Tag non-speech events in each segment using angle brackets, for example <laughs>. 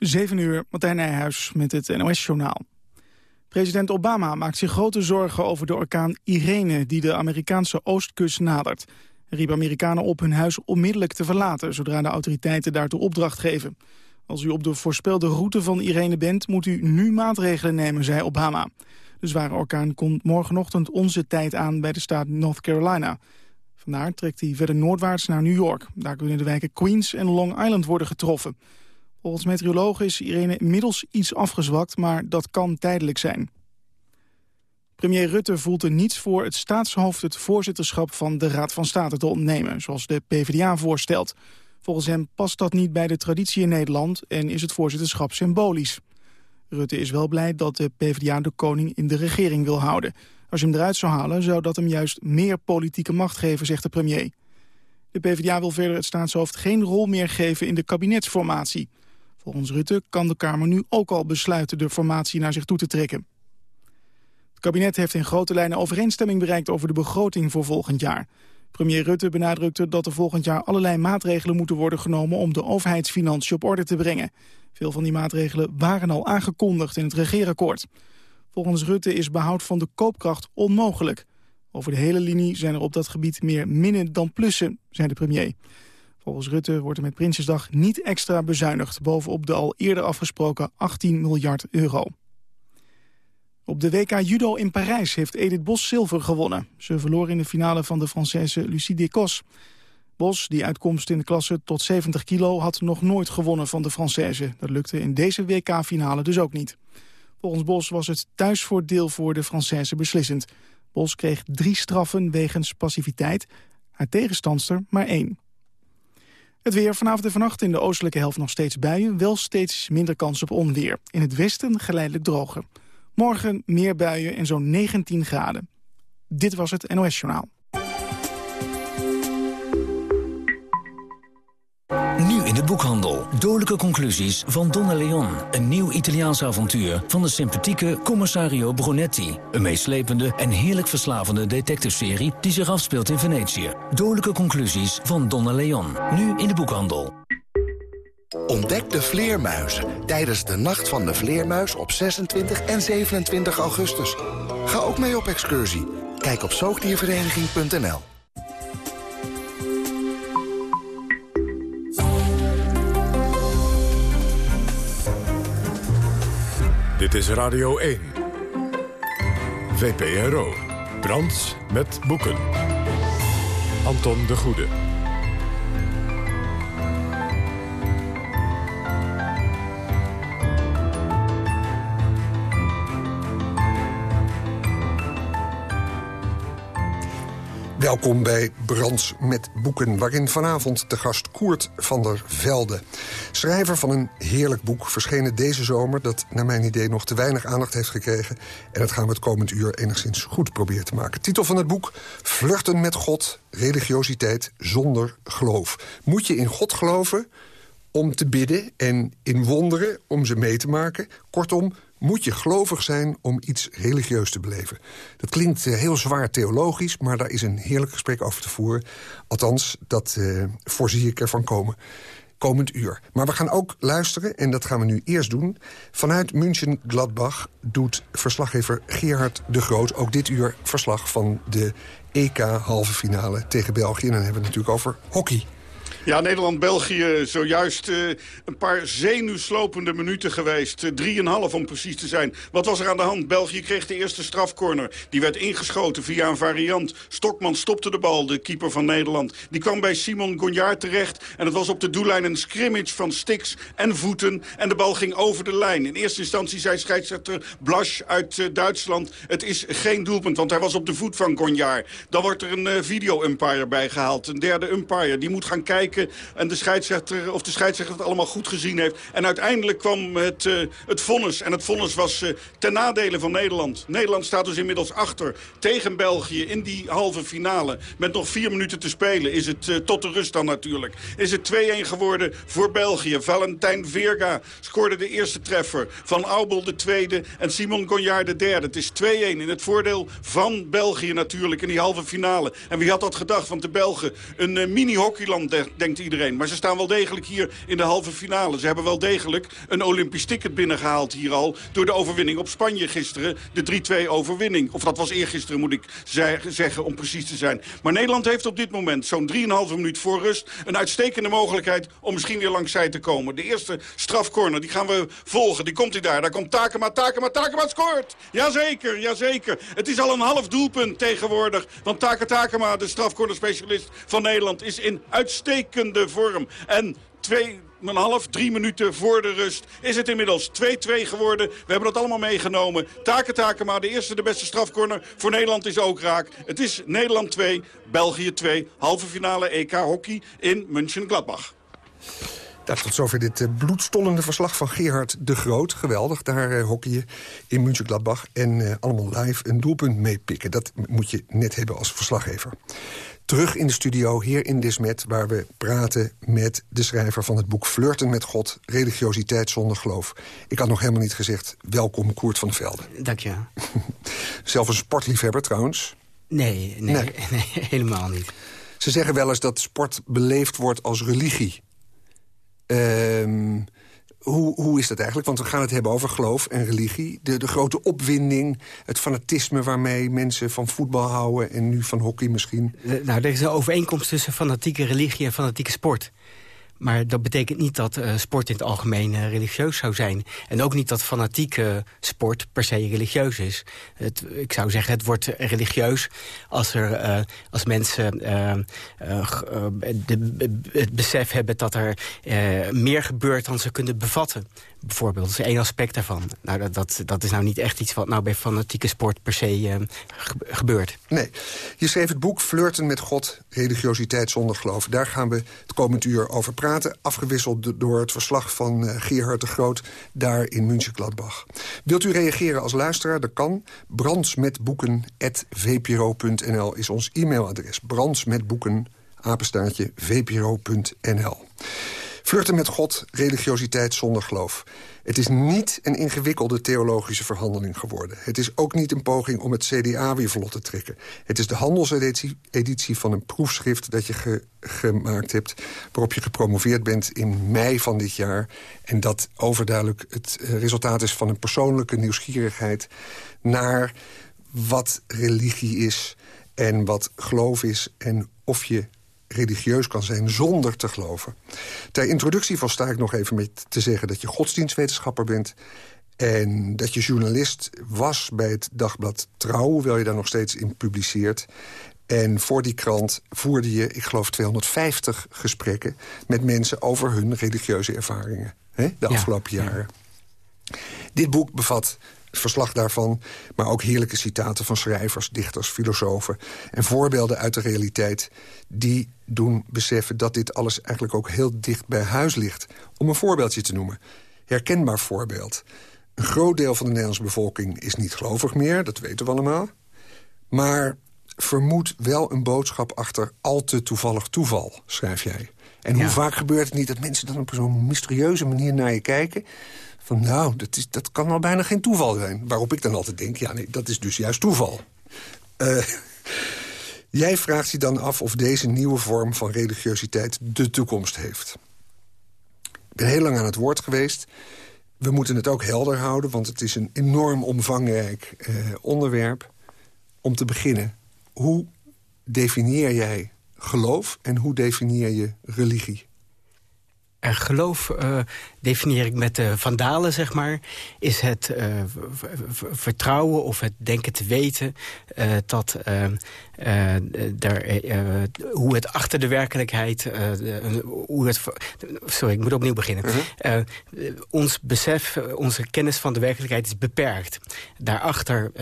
7 uur, Martijn Nijhuis met het NOS-journaal. President Obama maakt zich grote zorgen over de orkaan Irene... die de Amerikaanse oostkust nadert. Hij riep Amerikanen op hun huis onmiddellijk te verlaten... zodra de autoriteiten daartoe opdracht geven. Als u op de voorspelde route van Irene bent... moet u nu maatregelen nemen, zei Obama. De zware orkaan komt morgenochtend onze tijd aan bij de staat North Carolina. Vandaar trekt hij verder noordwaarts naar New York. Daar kunnen de wijken Queens en Long Island worden getroffen. Volgens meteorologen is Irene inmiddels iets afgezwakt, maar dat kan tijdelijk zijn. Premier Rutte voelt er niets voor het staatshoofd het voorzitterschap van de Raad van State te ontnemen, zoals de PvdA voorstelt. Volgens hem past dat niet bij de traditie in Nederland en is het voorzitterschap symbolisch. Rutte is wel blij dat de PvdA de koning in de regering wil houden. Als je hem eruit zou halen, zou dat hem juist meer politieke macht geven, zegt de premier. De PvdA wil verder het staatshoofd geen rol meer geven in de kabinetsformatie. Volgens Rutte kan de Kamer nu ook al besluiten de formatie naar zich toe te trekken. Het kabinet heeft in grote lijnen overeenstemming bereikt over de begroting voor volgend jaar. Premier Rutte benadrukte dat er volgend jaar allerlei maatregelen moeten worden genomen om de overheidsfinanciën op orde te brengen. Veel van die maatregelen waren al aangekondigd in het regeerakkoord. Volgens Rutte is behoud van de koopkracht onmogelijk. Over de hele linie zijn er op dat gebied meer minnen dan plussen, zei de premier. Volgens Rutte wordt er met Prinsjesdag niet extra bezuinigd... bovenop de al eerder afgesproken 18 miljard euro. Op de WK Judo in Parijs heeft Edith Bos zilver gewonnen. Ze verloor in de finale van de Française Lucie Decos. Bos, die uitkomst in de klasse tot 70 kilo, had nog nooit gewonnen van de Française. Dat lukte in deze WK-finale dus ook niet. Volgens Bos was het thuisvoordeel voor de Française beslissend. Bos kreeg drie straffen wegens passiviteit, haar tegenstandster maar één. Het weer vanavond en vannacht in de oostelijke helft nog steeds buien... wel steeds minder kans op onweer. In het westen geleidelijk droger. Morgen meer buien en zo'n 19 graden. Dit was het NOS Journaal. Nu in de boekhandel. Dodelijke conclusies van Donna Leon. Een nieuw Italiaans avontuur van de sympathieke commissario Brunetti. Een meeslepende en heerlijk verslavende detective-serie die zich afspeelt in Venetië. Dodelijke conclusies van Donna Leon. Nu in de boekhandel. Ontdek de vleermuizen tijdens de Nacht van de Vleermuis op 26 en 27 augustus. Ga ook mee op excursie. Kijk op zoogdiervereniging.nl Dit is Radio 1. VPRO. Brands met boeken. Anton de Goede. Welkom bij Brands met Boeken, waarin vanavond de gast Koert van der Velde. Schrijver van een heerlijk boek, verschenen deze zomer... dat naar mijn idee nog te weinig aandacht heeft gekregen. En dat gaan we het komend uur enigszins goed proberen te maken. Titel van het boek, Vluchten met God, religiositeit zonder geloof. Moet je in God geloven om te bidden en in wonderen om ze mee te maken? Kortom, moet je gelovig zijn om iets religieus te beleven. Dat klinkt uh, heel zwaar theologisch, maar daar is een heerlijk gesprek over te voeren. Althans, dat uh, voorzie ik ervan komen komend uur. Maar we gaan ook luisteren, en dat gaan we nu eerst doen... vanuit München-Gladbach doet verslaggever Gerhard de Groot... ook dit uur verslag van de EK-halve finale tegen België. En dan hebben we het natuurlijk over hockey. Ja, Nederland-België zojuist uh, een paar zenuwslopende minuten geweest. Uh, drieënhalf om precies te zijn. Wat was er aan de hand? België kreeg de eerste strafcorner. Die werd ingeschoten via een variant. Stokman stopte de bal, de keeper van Nederland. Die kwam bij Simon Gonjaar terecht. En het was op de doellijn een scrimmage van stiks en voeten. En de bal ging over de lijn. In eerste instantie zei scheidsrechter Blasch uit uh, Duitsland... het is geen doelpunt, want hij was op de voet van Gonjaar. Dan wordt er een video-umpire bijgehaald. Een derde umpire. Die moet gaan kijken en de scheidsrechter, of de scheidsrechter het allemaal goed gezien heeft. En uiteindelijk kwam het, uh, het vonnis. En het vonnis was uh, ten nadele van Nederland. Nederland staat dus inmiddels achter tegen België in die halve finale. Met nog vier minuten te spelen is het uh, tot de rust dan natuurlijk. Is het 2-1 geworden voor België. Valentijn Verga scoorde de eerste treffer. Van Aubel de tweede en Simon Gonjaar de derde. Het is 2-1 in het voordeel van België natuurlijk in die halve finale. En wie had dat gedacht? Want de Belgen een mini-hockeyland denkt iedereen. Maar ze staan wel degelijk hier in de halve finale. Ze hebben wel degelijk een Olympisch ticket binnengehaald hier al... door de overwinning op Spanje gisteren. De 3-2 overwinning. Of dat was eergisteren, moet ik zeggen, om precies te zijn. Maar Nederland heeft op dit moment zo'n 3,5 minuut voor rust... een uitstekende mogelijkheid om misschien weer langs zij te komen. De eerste strafcorner, die gaan we volgen. Die komt hij daar. Daar komt Takema, Takema, Takema scoort! Jazeker, jazeker. Het is al een half doelpunt tegenwoordig. Want Takema, de strafcornerspecialist van Nederland... is in uitstekende vorm. En twee een half, drie minuten voor de rust is het inmiddels 2-2 geworden. We hebben dat allemaal meegenomen. Taken Takema, de eerste de beste strafcorner voor Nederland is ook raak. Het is Nederland 2, België 2, halve finale EK hockey in München-Gladbach. Tot zover dit uh, bloedstollende verslag van Gerard de Groot. Geweldig, daar uh, hockeyen in München-Gladbach. En uh, allemaal live een doelpunt meepikken. Dat moet je net hebben als verslaggever. Terug in de studio, hier in Dismet, waar we praten met de schrijver van het boek Flirten met God, religiositeit zonder geloof. Ik had nog helemaal niet gezegd, welkom Koert van der Velde. Dank je. <laughs> Zelf een sportliefhebber trouwens? Nee, nee, nee. <laughs> nee helemaal niet. Ze zeggen wel eens dat sport beleefd wordt als religie. Um, hoe, hoe is dat eigenlijk? Want we gaan het hebben over geloof en religie. De, de grote opwinding, het fanatisme waarmee mensen van voetbal houden... en nu van hockey misschien. Nou, er is een overeenkomst tussen fanatieke religie en fanatieke sport. Maar dat betekent niet dat uh, sport in het algemeen uh, religieus zou zijn. En ook niet dat fanatieke sport per se religieus is. Het, ik zou zeggen, het wordt religieus als, er, uh, als mensen het besef hebben... dat er meer gebeurt dan ze kunnen bevatten bijvoorbeeld. Dat is één aspect daarvan. Nou, dat, dat, is nou niet echt iets wat nou bij fanatieke sport per se uh, gebeurt. Nee. Je schreef het boek Flirten met God, religiositeit zonder geloof. Daar gaan we het komend uur over praten. Afgewisseld door het verslag van uh, Gerhard de Groot daar in München-Gladbach. Wilt u reageren als luisteraar? Dat kan. brandsmetboeken.vpro.nl is ons e-mailadres. Brandsmetboeken, apenstaartje, vpro.nl. Flirten met God, religiositeit zonder geloof. Het is niet een ingewikkelde theologische verhandeling geworden. Het is ook niet een poging om het CDA weer vlot te trekken. Het is de handelseditie van een proefschrift dat je gemaakt hebt... waarop je gepromoveerd bent in mei van dit jaar. En dat overduidelijk het eh, resultaat is van een persoonlijke nieuwsgierigheid... naar wat religie is en wat geloof is... en of je religieus kan zijn zonder te geloven. Ter introductie volsta ik nog even met te zeggen dat je godsdienstwetenschapper bent... en dat je journalist was bij het dagblad Trouw... hoewel je daar nog steeds in publiceert. En voor die krant voerde je, ik geloof, 250 gesprekken... met mensen over hun religieuze ervaringen hè, de afgelopen jaren. Dit boek bevat verslag daarvan... maar ook heerlijke citaten van schrijvers, dichters, filosofen... en voorbeelden uit de realiteit die doen beseffen... dat dit alles eigenlijk ook heel dicht bij huis ligt. Om een voorbeeldje te noemen. Herkenbaar voorbeeld. Een groot deel van de Nederlandse bevolking is niet gelovig meer, dat weten we allemaal. Maar vermoed wel een boodschap achter al te toevallig toeval, schrijf jij. En hoe vaak gebeurt het niet dat mensen dan op zo'n mysterieuze manier naar je kijken... Nou, dat, is, dat kan al bijna geen toeval zijn. Waarop ik dan altijd denk, ja nee, dat is dus juist toeval. Uh, <laughs> jij vraagt je dan af of deze nieuwe vorm van religiositeit de toekomst heeft. Ik ben heel lang aan het woord geweest. We moeten het ook helder houden, want het is een enorm omvangrijk uh, onderwerp. Om te beginnen, hoe definieer jij geloof en hoe definieer je religie? En geloof uh, definieer ik met de vandalen, zeg maar... is het uh, vertrouwen of het denken te weten... Dat er, hoe het achter de werkelijkheid... hoe het, sorry, ik moet opnieuw beginnen. -huh. ons besef, onze kennis van de werkelijkheid is beperkt. Daarachter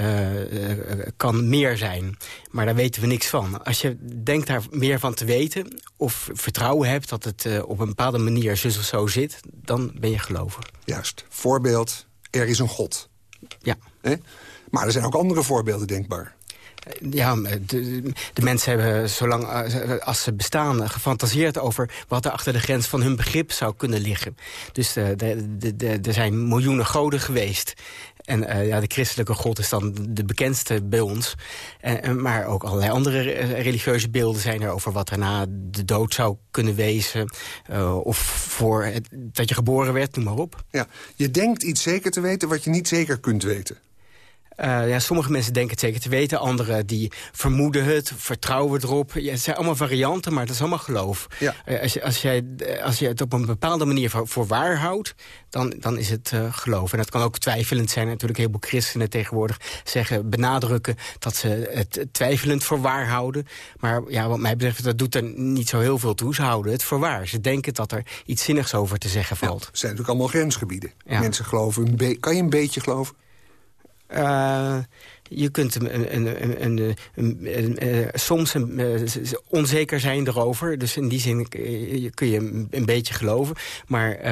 kan meer zijn, maar daar weten we niks van. Als je denkt daar meer van te weten... of vertrouwen hebt dat het op een bepaalde manier zus of zo zit... dan ben je gelovig. Juist. Voorbeeld, er is een God. Ja. Maar er zijn ook andere voorbeelden denkbaar. Ja, de, mensen hebben zolang als ze bestaan gefantaseerd over wat er achter de grens van hun begrip zou kunnen liggen. Dus er zijn miljoenen goden geweest. En ja, de christelijke god is dan de bekendste bij ons. Maar ook allerlei andere religieuze beelden zijn er... over wat er na de dood zou kunnen wezen. Of voor dat je geboren werd, noem maar op. Ja, je denkt iets zeker te weten wat je niet zeker kunt weten. Uh, ja, sommige mensen denken het zeker te weten. Anderen die vermoeden het, vertrouwen erop. Ja, het zijn allemaal varianten, maar dat is allemaal geloof. Ja. Uh, als, je, als, jij, als je het op een bepaalde manier voor, voor waar houdt... Dan, dan is het uh, geloof. En dat kan ook twijfelend zijn. Natuurlijk, een heleboel christenen tegenwoordig zeggen, benadrukken... dat ze het twijfelend voor waar houden. Maar ja, wat mij betreft, dat doet er niet zo heel veel toe. Ze houden het voor waar. Ze denken dat er iets zinnigs over te zeggen valt. Ja, het zijn natuurlijk allemaal grensgebieden. Mensen geloven, kan je een beetje geloven? Uh, je kunt een, een, een, uh, soms onzeker zijn erover. Dus in die zin kun je een, beetje geloven. Maar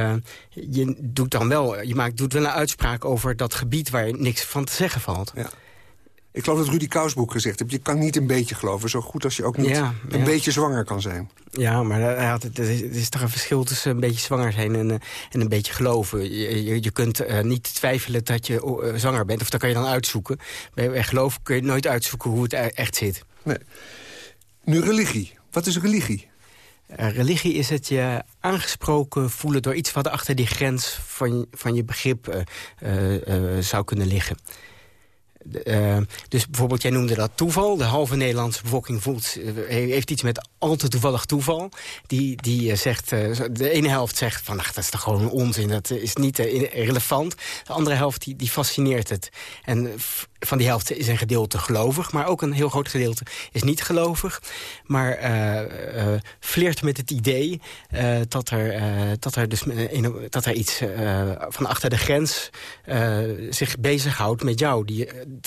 je, doet dan wel, je maakt, doet wel een uitspraak over dat gebied waar niks van te zeggen valt. Ja. Ik geloof dat Rudy Kousboek gezegd heeft... je kan niet een beetje geloven, zo goed als je ook niet een beetje zwanger kan zijn. Ja, maar het is, is, toch een verschil tussen een beetje zwanger zijn en, eh, en een beetje geloven. Je, je, kunt uh, niet twijfelen dat je uh, zwanger bent, of dat kan je dan uitzoeken. Bij, geloof kun je nooit uitzoeken hoe het e-, echt zit. Nee. Nu religie. Wat is religie? religie is het je aangesproken voelen door iets wat achter die grens van, van je begrip zou kunnen liggen. Uh, dus bijvoorbeeld, jij noemde dat toeval. De halve Nederlandse bevolking voelt, uh, heeft iets met al te toevallig toeval. Die, die uh, zegt, de ene helft zegt van, ach, dat is toch gewoon onzin. Dat is niet relevant. De andere helft, die, die fascineert het. En van die helft is een gedeelte gelovig, maar ook een heel groot gedeelte is niet gelovig. Maar uh, flirt met het idee uh, dat, er, dat, er dus, dat er iets van achter de grens zich bezighoudt met jou. Die,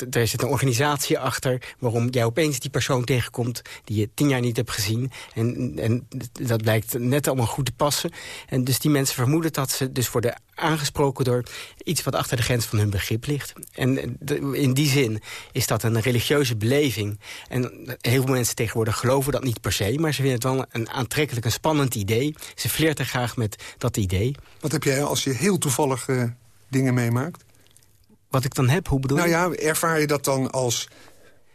er zit een organisatie achter waarom jij opeens die persoon tegenkomt die je tien jaar niet hebt gezien. En, en dat blijkt net allemaal goed te passen. En dus die mensen vermoeden dat ze dus worden aangesproken door iets wat achter de grens van hun begrip ligt. En in die zin is dat een religieuze beleving. En heel veel mensen tegenwoordig geloven dat niet per se... maar ze vinden het wel een aantrekkelijk, een spannend idee. Ze flirten graag met dat idee. Wat heb jij als je heel toevallig dingen meemaakt? Wat ik dan heb, hoe bedoel je? Nou ja, ervaar je dat dan als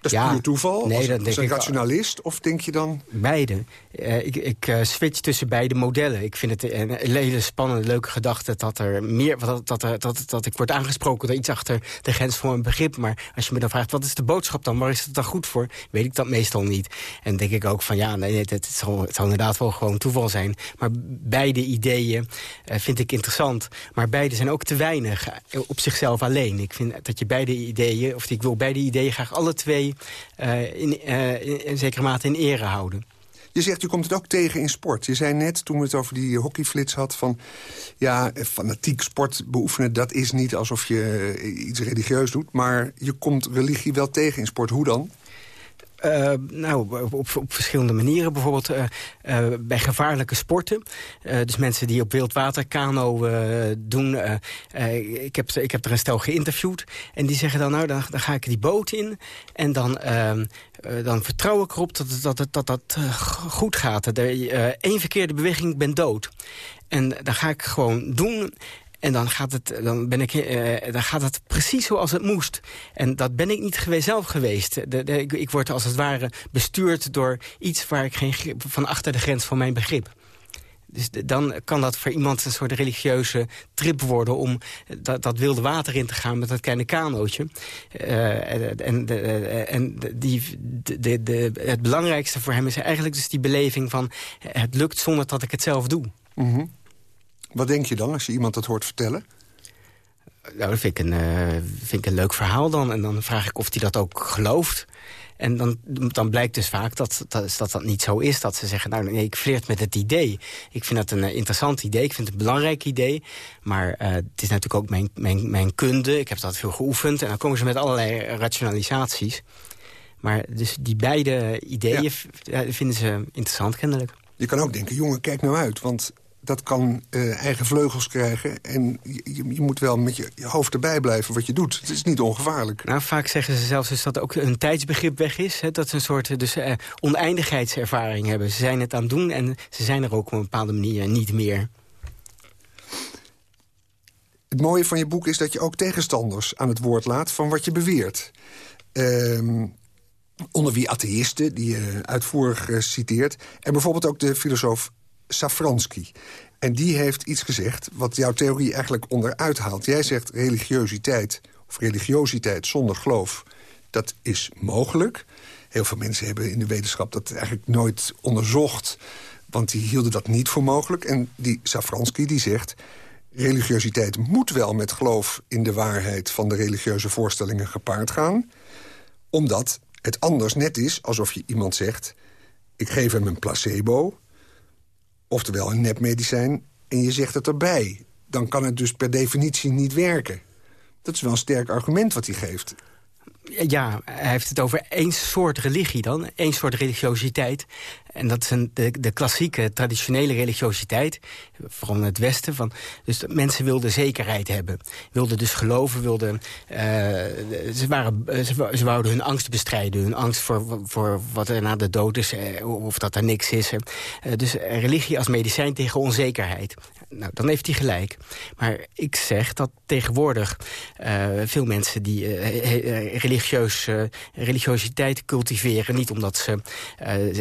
dat is ja, puur toeval? Nee, dat denk een rationalist? Of denk je dan... Beide. Uh, ik ik uh, switch tussen beide modellen. Ik vind het een, hele spannende, leuke gedachte... dat, er meer, dat, dat, dat, dat ik word aangesproken door iets achter de grens voor een begrip. Maar als je me dan vraagt, wat is de boodschap dan? Waar is het dan goed voor? Weet ik dat meestal niet. En denk ik ook van, ja, nee, het, het, zal, het zal inderdaad wel gewoon toeval zijn. Maar beide ideeën uh, vind ik interessant. Maar beide zijn ook te weinig op zichzelf alleen. Ik vind dat je beide ideeën, of ik wil beide ideeën graag alle twee uh, in, uh, in, zekere mate in ere houden. Je zegt, u komt het ook tegen in sport. Je zei net, toen we het over die hockeyflits had... van ja, fanatiek sport beoefenen, dat is niet alsof je eh, iets religieus doet... maar je komt religie wel tegen in sport. Hoe dan? Uh, nou, op, op, verschillende manieren. Bijvoorbeeld uh, uh, bij gevaarlijke sporten. dus mensen die op wildwater kano doen. ik, heb, ik heb er een stel geïnterviewd. En die zeggen dan, nou, dan, dan ga ik die boot in. En dan, ehm, dan vertrouw ik erop dat dat, dat, dat, dat goed gaat. Eén verkeerde beweging, ik ben dood. En dan ga ik gewoon doen. En dan gaat, het, dan, ben ik, uh, dan gaat het precies zoals het moest. En dat ben ik niet geweest, zelf geweest. De, ik, word als het ware bestuurd door iets waar ik geen van achter de grens van mijn begrip. Dus dan kan dat voor iemand een soort religieuze trip worden... om dat, dat wilde water in te gaan met dat kleine kanootje. Uh, en de, en die, de, het belangrijkste voor hem is eigenlijk dus die beleving van... het lukt zonder dat ik het zelf doe. Mm wat denk je dan als je iemand dat hoort vertellen? Nou, dat vind ik, een, uh, vind ik een leuk verhaal dan. En dan vraag ik of hij dat ook gelooft. En dan, dan blijkt dus vaak dat dat, dat dat niet zo is. Dat ze zeggen, nou nee, ik flirt met het idee. Ik vind dat een uh, interessant idee, ik vind het een belangrijk idee. Maar uh, het is natuurlijk ook mijn, mijn, mijn kunde. Ik heb dat veel geoefend. En dan komen ze met allerlei rationalisaties. Maar dus die beide ideeën vinden ze interessant kennelijk. Je kan ook denken, jongen, kijk nou uit. Want dat kan uh, eigen vleugels krijgen. En je, je, moet wel met je, hoofd erbij blijven wat je doet. Het is niet ongevaarlijk. Nou, vaak zeggen ze zelfs dus dat ook een tijdsbegrip weg is. Hè? Dat ze een soort dus, uh, oneindigheidservaring hebben. Ze zijn het aan het doen en ze zijn er ook op een bepaalde manier niet meer. Het mooie van je boek is dat je ook tegenstanders aan het woord laat... van wat je beweert. Uh, onder wie atheïsten, die je uitvoerig citeert. En bijvoorbeeld ook de filosoof Safransky. En die heeft iets gezegd wat jouw theorie eigenlijk onderuit haalt. Jij zegt religiositeit of religiositeit zonder geloof, dat is mogelijk. Heel veel mensen hebben in de wetenschap dat eigenlijk nooit onderzocht... want die hielden dat niet voor mogelijk. En die Safransky die zegt... religiositeit moet wel met geloof in de waarheid... van de religieuze voorstellingen gepaard gaan... omdat het anders net is alsof je iemand zegt... ik geef hem een placebo Oftewel een nepmedicijn en je zegt het erbij. Dan kan het dus per definitie niet werken. Dat is wel een sterk argument wat hij geeft. Ja, hij heeft het over één soort religie dan. één soort religiositeit. En dat is een, de, de klassieke, traditionele religiositeit. Vooral in het Westen. Van, dus mensen wilden zekerheid hebben. Wilden dus geloven. Wilden, uh, ze, waren, ze, wouden hun angst bestrijden. Hun angst voor, voor wat er na de dood is. Eh, of dat er niks is. Uh, dus religie als medicijn tegen onzekerheid. Nou, dan heeft hij gelijk. Maar ik zeg dat tegenwoordig uh, veel mensen die uh, religieus, religiositeit cultiveren... niet omdat ze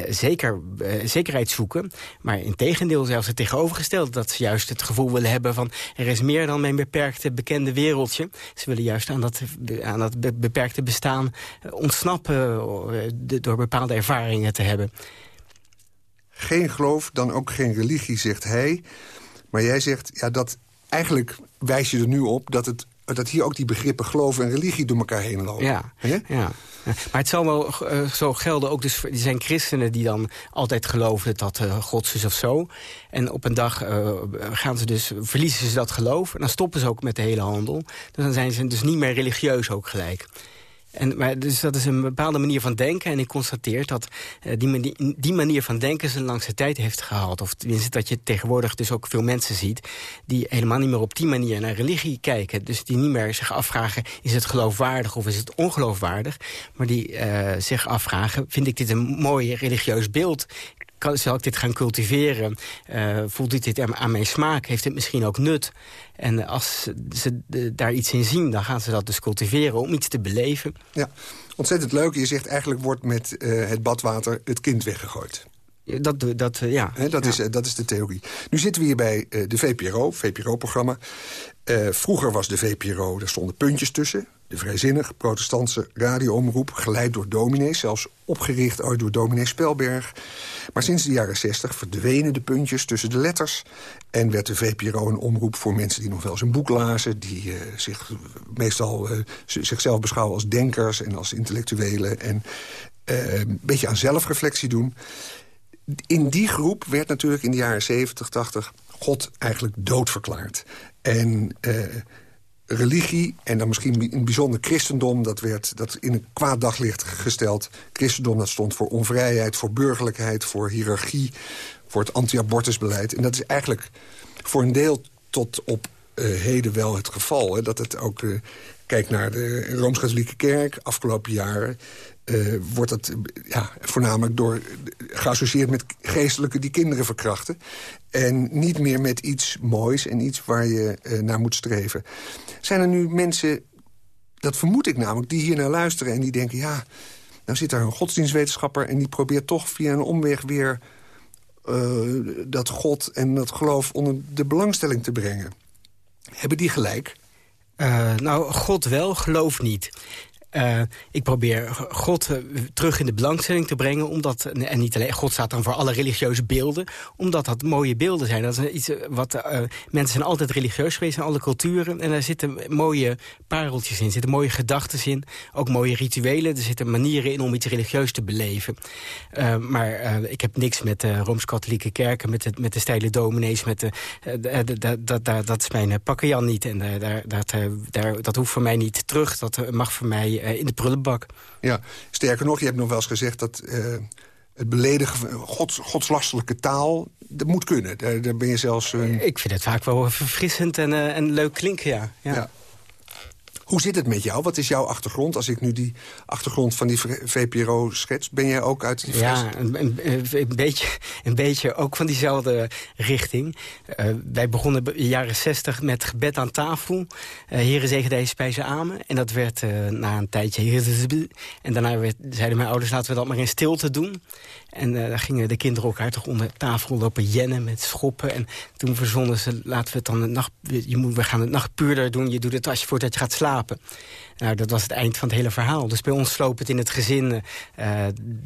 zeker zekerheid zoeken. Maar in tegendeel zelfs het tegenovergestelde. Dat ze juist het gevoel willen hebben van... er is meer dan mijn beperkte bekende wereldje. Ze willen juist aan dat, aan dat beperkte bestaan ontsnappen... Eh, door bepaalde ervaringen te hebben. Geen geloof, dan ook geen religie, zegt hij. Maar jij zegt, ja, dat eigenlijk wijs je er nu op... dat het dat hier ook die begrippen geloof en religie door elkaar heen lopen. Ja, ja. Maar het zal wel uh, zo gelden ook. Dus, er zijn christenen die dan altijd geloven dat uh, God is of zo. En op een dag uh, gaan ze dus, verliezen ze dat geloof. En dan stoppen ze ook met de hele handel. Dus dan zijn ze dus niet meer religieus ook gelijk. En, maar dus dat is een bepaalde manier van denken. En ik constateer dat uh, die, manier van denken zijn langste tijd heeft gehaald. Of tenminste dat je tegenwoordig dus ook veel mensen ziet... die helemaal niet meer op die manier naar religie kijken. Dus die niet meer zich afvragen... is het geloofwaardig of is het ongeloofwaardig? Maar die uh, zich afvragen... vind ik dit een mooi religieus beeld? Kan, zal ik dit gaan cultiveren? Uh, voelt dit aan mijn smaak? Heeft het misschien ook nut? En als ze daar iets in zien, dan gaan ze dat dus cultiveren om iets te beleven. Ja, ontzettend leuk. Je zegt eigenlijk wordt met uh, het badwater het kind weggegooid. Dat, dat, uh, ja. He, dat, ja. Is, dat is de theorie. Nu zitten we hier bij de VPRO, VPRO-programma. vroeger was de VPRO, daar stonden puntjes tussen. De vrijzinnig protestantse radioomroep, geleid door dominees... zelfs opgericht ooit door dominee Spelberg. Maar sinds de jaren 60 verdwenen de puntjes tussen de letters... en werd de VPRO een omroep voor mensen die nog wel eens een boek lazen... die uh, zich meestal uh, zichzelf beschouwen als denkers en als intellectuelen... en uh, een beetje aan zelfreflectie doen. In die groep werd natuurlijk in de jaren 70, 80... God eigenlijk doodverklaard. En religie en dan misschien in het bijzonder christendom... dat werd dat in een kwaad daglicht gesteld. Christendom dat stond voor onvrijheid, voor burgerlijkheid... voor hiërarchie, voor het anti-abortusbeleid. En dat is eigenlijk voor een deel tot op uh, heden wel het geval. Hè, dat het ook... Uh, kijk naar de Rooms-Katholieke Kerk, afgelopen jaren... Uh, wordt dat ja, voornamelijk door, geassocieerd met geestelijke die kinderen verkrachten. En niet meer met iets moois en iets waar je uh, naar moet streven. Zijn er nu mensen, dat vermoed ik namelijk, die hier naar luisteren... en die denken, ja, nou zit daar een godsdienstwetenschapper... en die probeert toch via een omweg weer uh, dat God en dat geloof onder de belangstelling te brengen. Hebben die gelijk? Uh, nou, God wel, geloof niet. Uh, ik probeer God uh, terug in de belangstelling te brengen. Omdat, en niet alleen, God staat dan voor alle religieuze beelden. Omdat dat mooie beelden zijn. Dat is iets wat, uh, mensen zijn altijd religieus geweest in alle culturen. En daar zitten mooie pareltjes in. Zitten mooie gedachten in. Ook mooie rituelen. Er zitten manieren in om iets religieus te beleven. maar ik heb niks met de Rooms-Katholieke kerken. Met de, met de steile dominees. Met de, dat is mijn pakkenjan niet. En daar, dat, daar, dat hoeft voor mij niet terug. Dat mag voor mij in de prullenbak. Ja, sterker nog, je hebt nog wel eens gezegd dat uh, het beledigen, gods, godslastelijke taal, dat moet kunnen. Daar, daar ben je zelfs... Ik vind het vaak wel verfrissend en, uh, en leuk klinken, ja. ja. ja. Hoe zit het met jou? Wat is jouw achtergrond? Als ik nu die achtergrond van die VPRO schets... ben jij ook uit die Ja, een, een, een, beetje, een beetje ook van diezelfde richting. Uh, wij begonnen in de jaren zestig met gebed aan tafel. Uh, heren zegen deze spijzen amen. En dat werd uh, na een tijdje... En daarna werd, zeiden mijn ouders, laten we dat maar in stilte doen. En uh, daar gingen de kinderen elkaar toch onder tafel lopen jennen met schoppen. En toen verzonnen ze, laten we het dan de nacht... Je moet, we gaan het nachtpuurder doen, je doet het als je voordat je gaat slapen. Nou, dat was het eind van het hele verhaal. Dus bij ons sloop het in het gezin uh,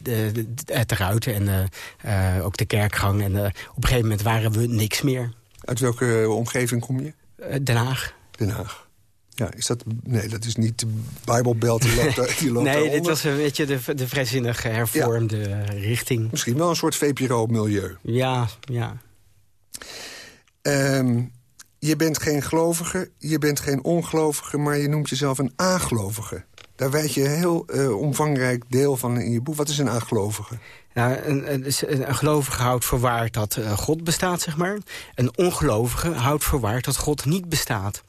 de, de, het eruit. En uh, ook de kerkgang. En op een gegeven moment waren we niks meer. Uit welke omgeving kom je? Den Haag. Den Haag. Ja, is dat... Nee, dat is niet de Bijbelbelt die loopt, die loopt Nee, dit was een beetje de, de hervormde ja. richting. Misschien wel een soort VPRO-milieu. Ja, ja. Um, je bent geen gelovige, je bent geen ongelovige... maar je noemt jezelf een aangelovige. Daar wijd je een heel uh, omvangrijk deel van in je boek. Wat is een aangelovige? Nou, een, een, een, gelovige houdt voor waar dat uh, God bestaat, zeg maar. Een ongelovige houdt voor waar dat God niet bestaat.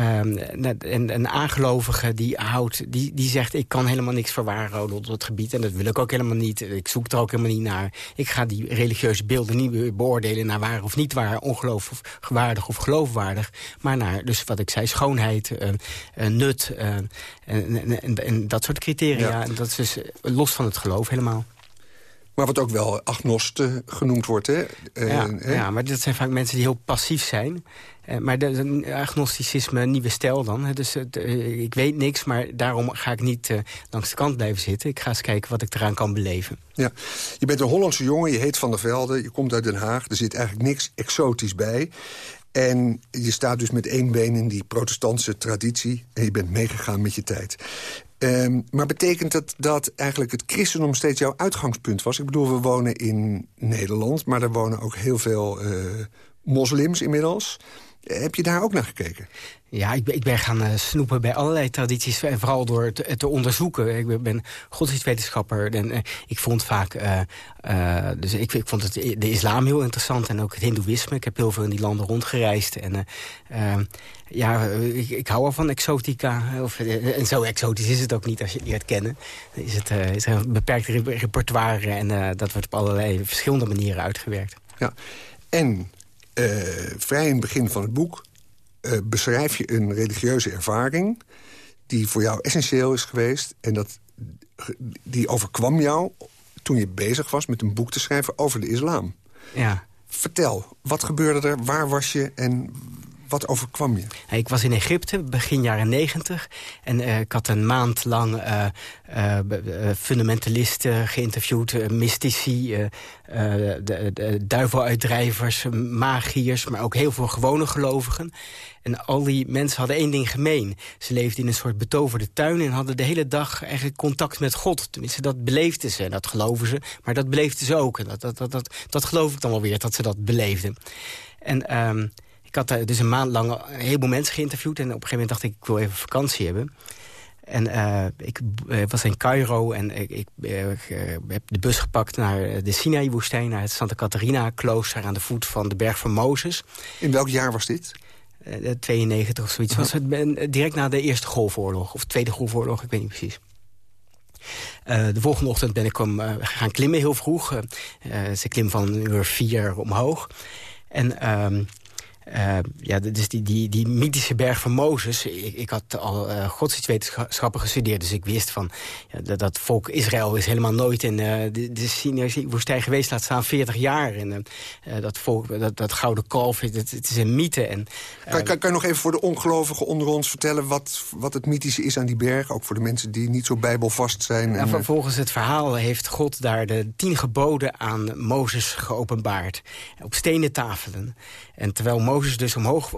Um, en een aangelovige die, houdt, die, die zegt... ik kan helemaal niks verwaarloden op het gebied. En dat wil ik ook helemaal niet. Ik zoek er ook helemaal niet naar. Ik ga die religieuze beelden niet beoordelen... naar waar of niet waar, ongeloofwaardig of geloofwaardig. Maar naar, dus wat ik zei, schoonheid, uh, uh, nut... Uh, en, en, en, dat soort criteria. Ja. Dat is dus los van het geloof helemaal. Maar wat ook wel agnost genoemd wordt, hè? Ja, ja, maar dat zijn vaak mensen die heel passief zijn. Uh, maar agnosticisme, nieuwe stijl dan. Hè. Dus uh, ik weet niks, maar daarom ga ik niet langs de kant blijven zitten. Ik ga eens kijken wat ik eraan kan beleven. Ja. Je bent een Hollandse jongen, je heet Van der Velde, je komt uit Den Haag. Er zit eigenlijk niks exotisch bij. En je staat dus met één been in die protestantse traditie... en je bent meegegaan met je tijd. Um, maar betekent dat dat eigenlijk het christendom steeds jouw uitgangspunt was? Ik bedoel, we wonen in Nederland, maar er wonen ook heel veel uh, moslims inmiddels. Heb je daar ook naar gekeken? Ja, ik ben, ik ben gaan uh, snoepen bij allerlei tradities. En vooral door het te onderzoeken. Ik ben, ben godsdienstwetenschapper. En uh, ik vond vaak... Uh, dus ik, ik vond het, de islam heel interessant. En ook het hindoeïsme. Ik heb heel veel in die landen rondgereisd. En ja, ik, ik, hou wel van exotica. Of, en zo exotisch is het ook niet als je het leert kennen. Is het is een beperkt repertoire. En dat wordt op allerlei verschillende manieren uitgewerkt. Ja, en uh, vrij in het begin van het boek uh, beschrijf je een religieuze ervaring... die voor jou essentieel is geweest. En dat, die overkwam jou toen je bezig was met een boek te schrijven over de islam. Ja. Vertel, wat gebeurde er? Waar was je en wat overkwam je? Ik was in Egypte, begin jaren negentig. En uh, ik had een maand lang uh, fundamentalisten geïnterviewd. mystici, duiveluitdrijvers, magiërs... maar ook heel veel gewone gelovigen. En al die mensen hadden één ding gemeen. Ze leefden in een soort betoverde tuin... en hadden de hele dag eigenlijk contact met God. Tenminste, dat beleefden ze en dat geloven ze. Maar dat beleefden ze ook. En dat, dat, dat, dat, dat geloof ik dan wel weer, dat ze dat beleefden. En... Um, ik had dus een maand lang een heleboel mensen geïnterviewd. En op een gegeven moment dacht ik, ik wil even vakantie hebben. En uh, ik uh, was in Cairo en ik, ik uh, heb de bus gepakt naar de Sinai-woestijn... naar het Santa Catarina-klooster aan de voet van de Berg van Mozes. In welk jaar was dit? 92 of zoiets. was het direct na de Eerste Golfoorlog. Of Tweede Golfoorlog, ik weet niet precies. de volgende ochtend ben ik om, gaan klimmen heel vroeg. ze klim van een uur vier omhoog. En... Ehm, uh, ja, dus die, die, die mythische berg van Mozes. Ik, ik had al uh, godsdienstwetenschappen gestudeerd. Dus ik wist van ja, dat, dat volk Israël is helemaal nooit in uh, de, de Sinai-woestijn geweest. Laat staan 40 jaar. En dat volk, dat, dat gouden kalf, het, het is een mythe. En, kan, kan, kan je nog even voor de ongelovigen onder ons vertellen... Wat, wat het mythische is aan die berg? Ook voor de mensen die niet zo bijbelvast zijn. En, en volgens het verhaal heeft God daar de tien geboden aan Mozes geopenbaard. Op stenen tafelen. En terwijl Mozes dus omhoog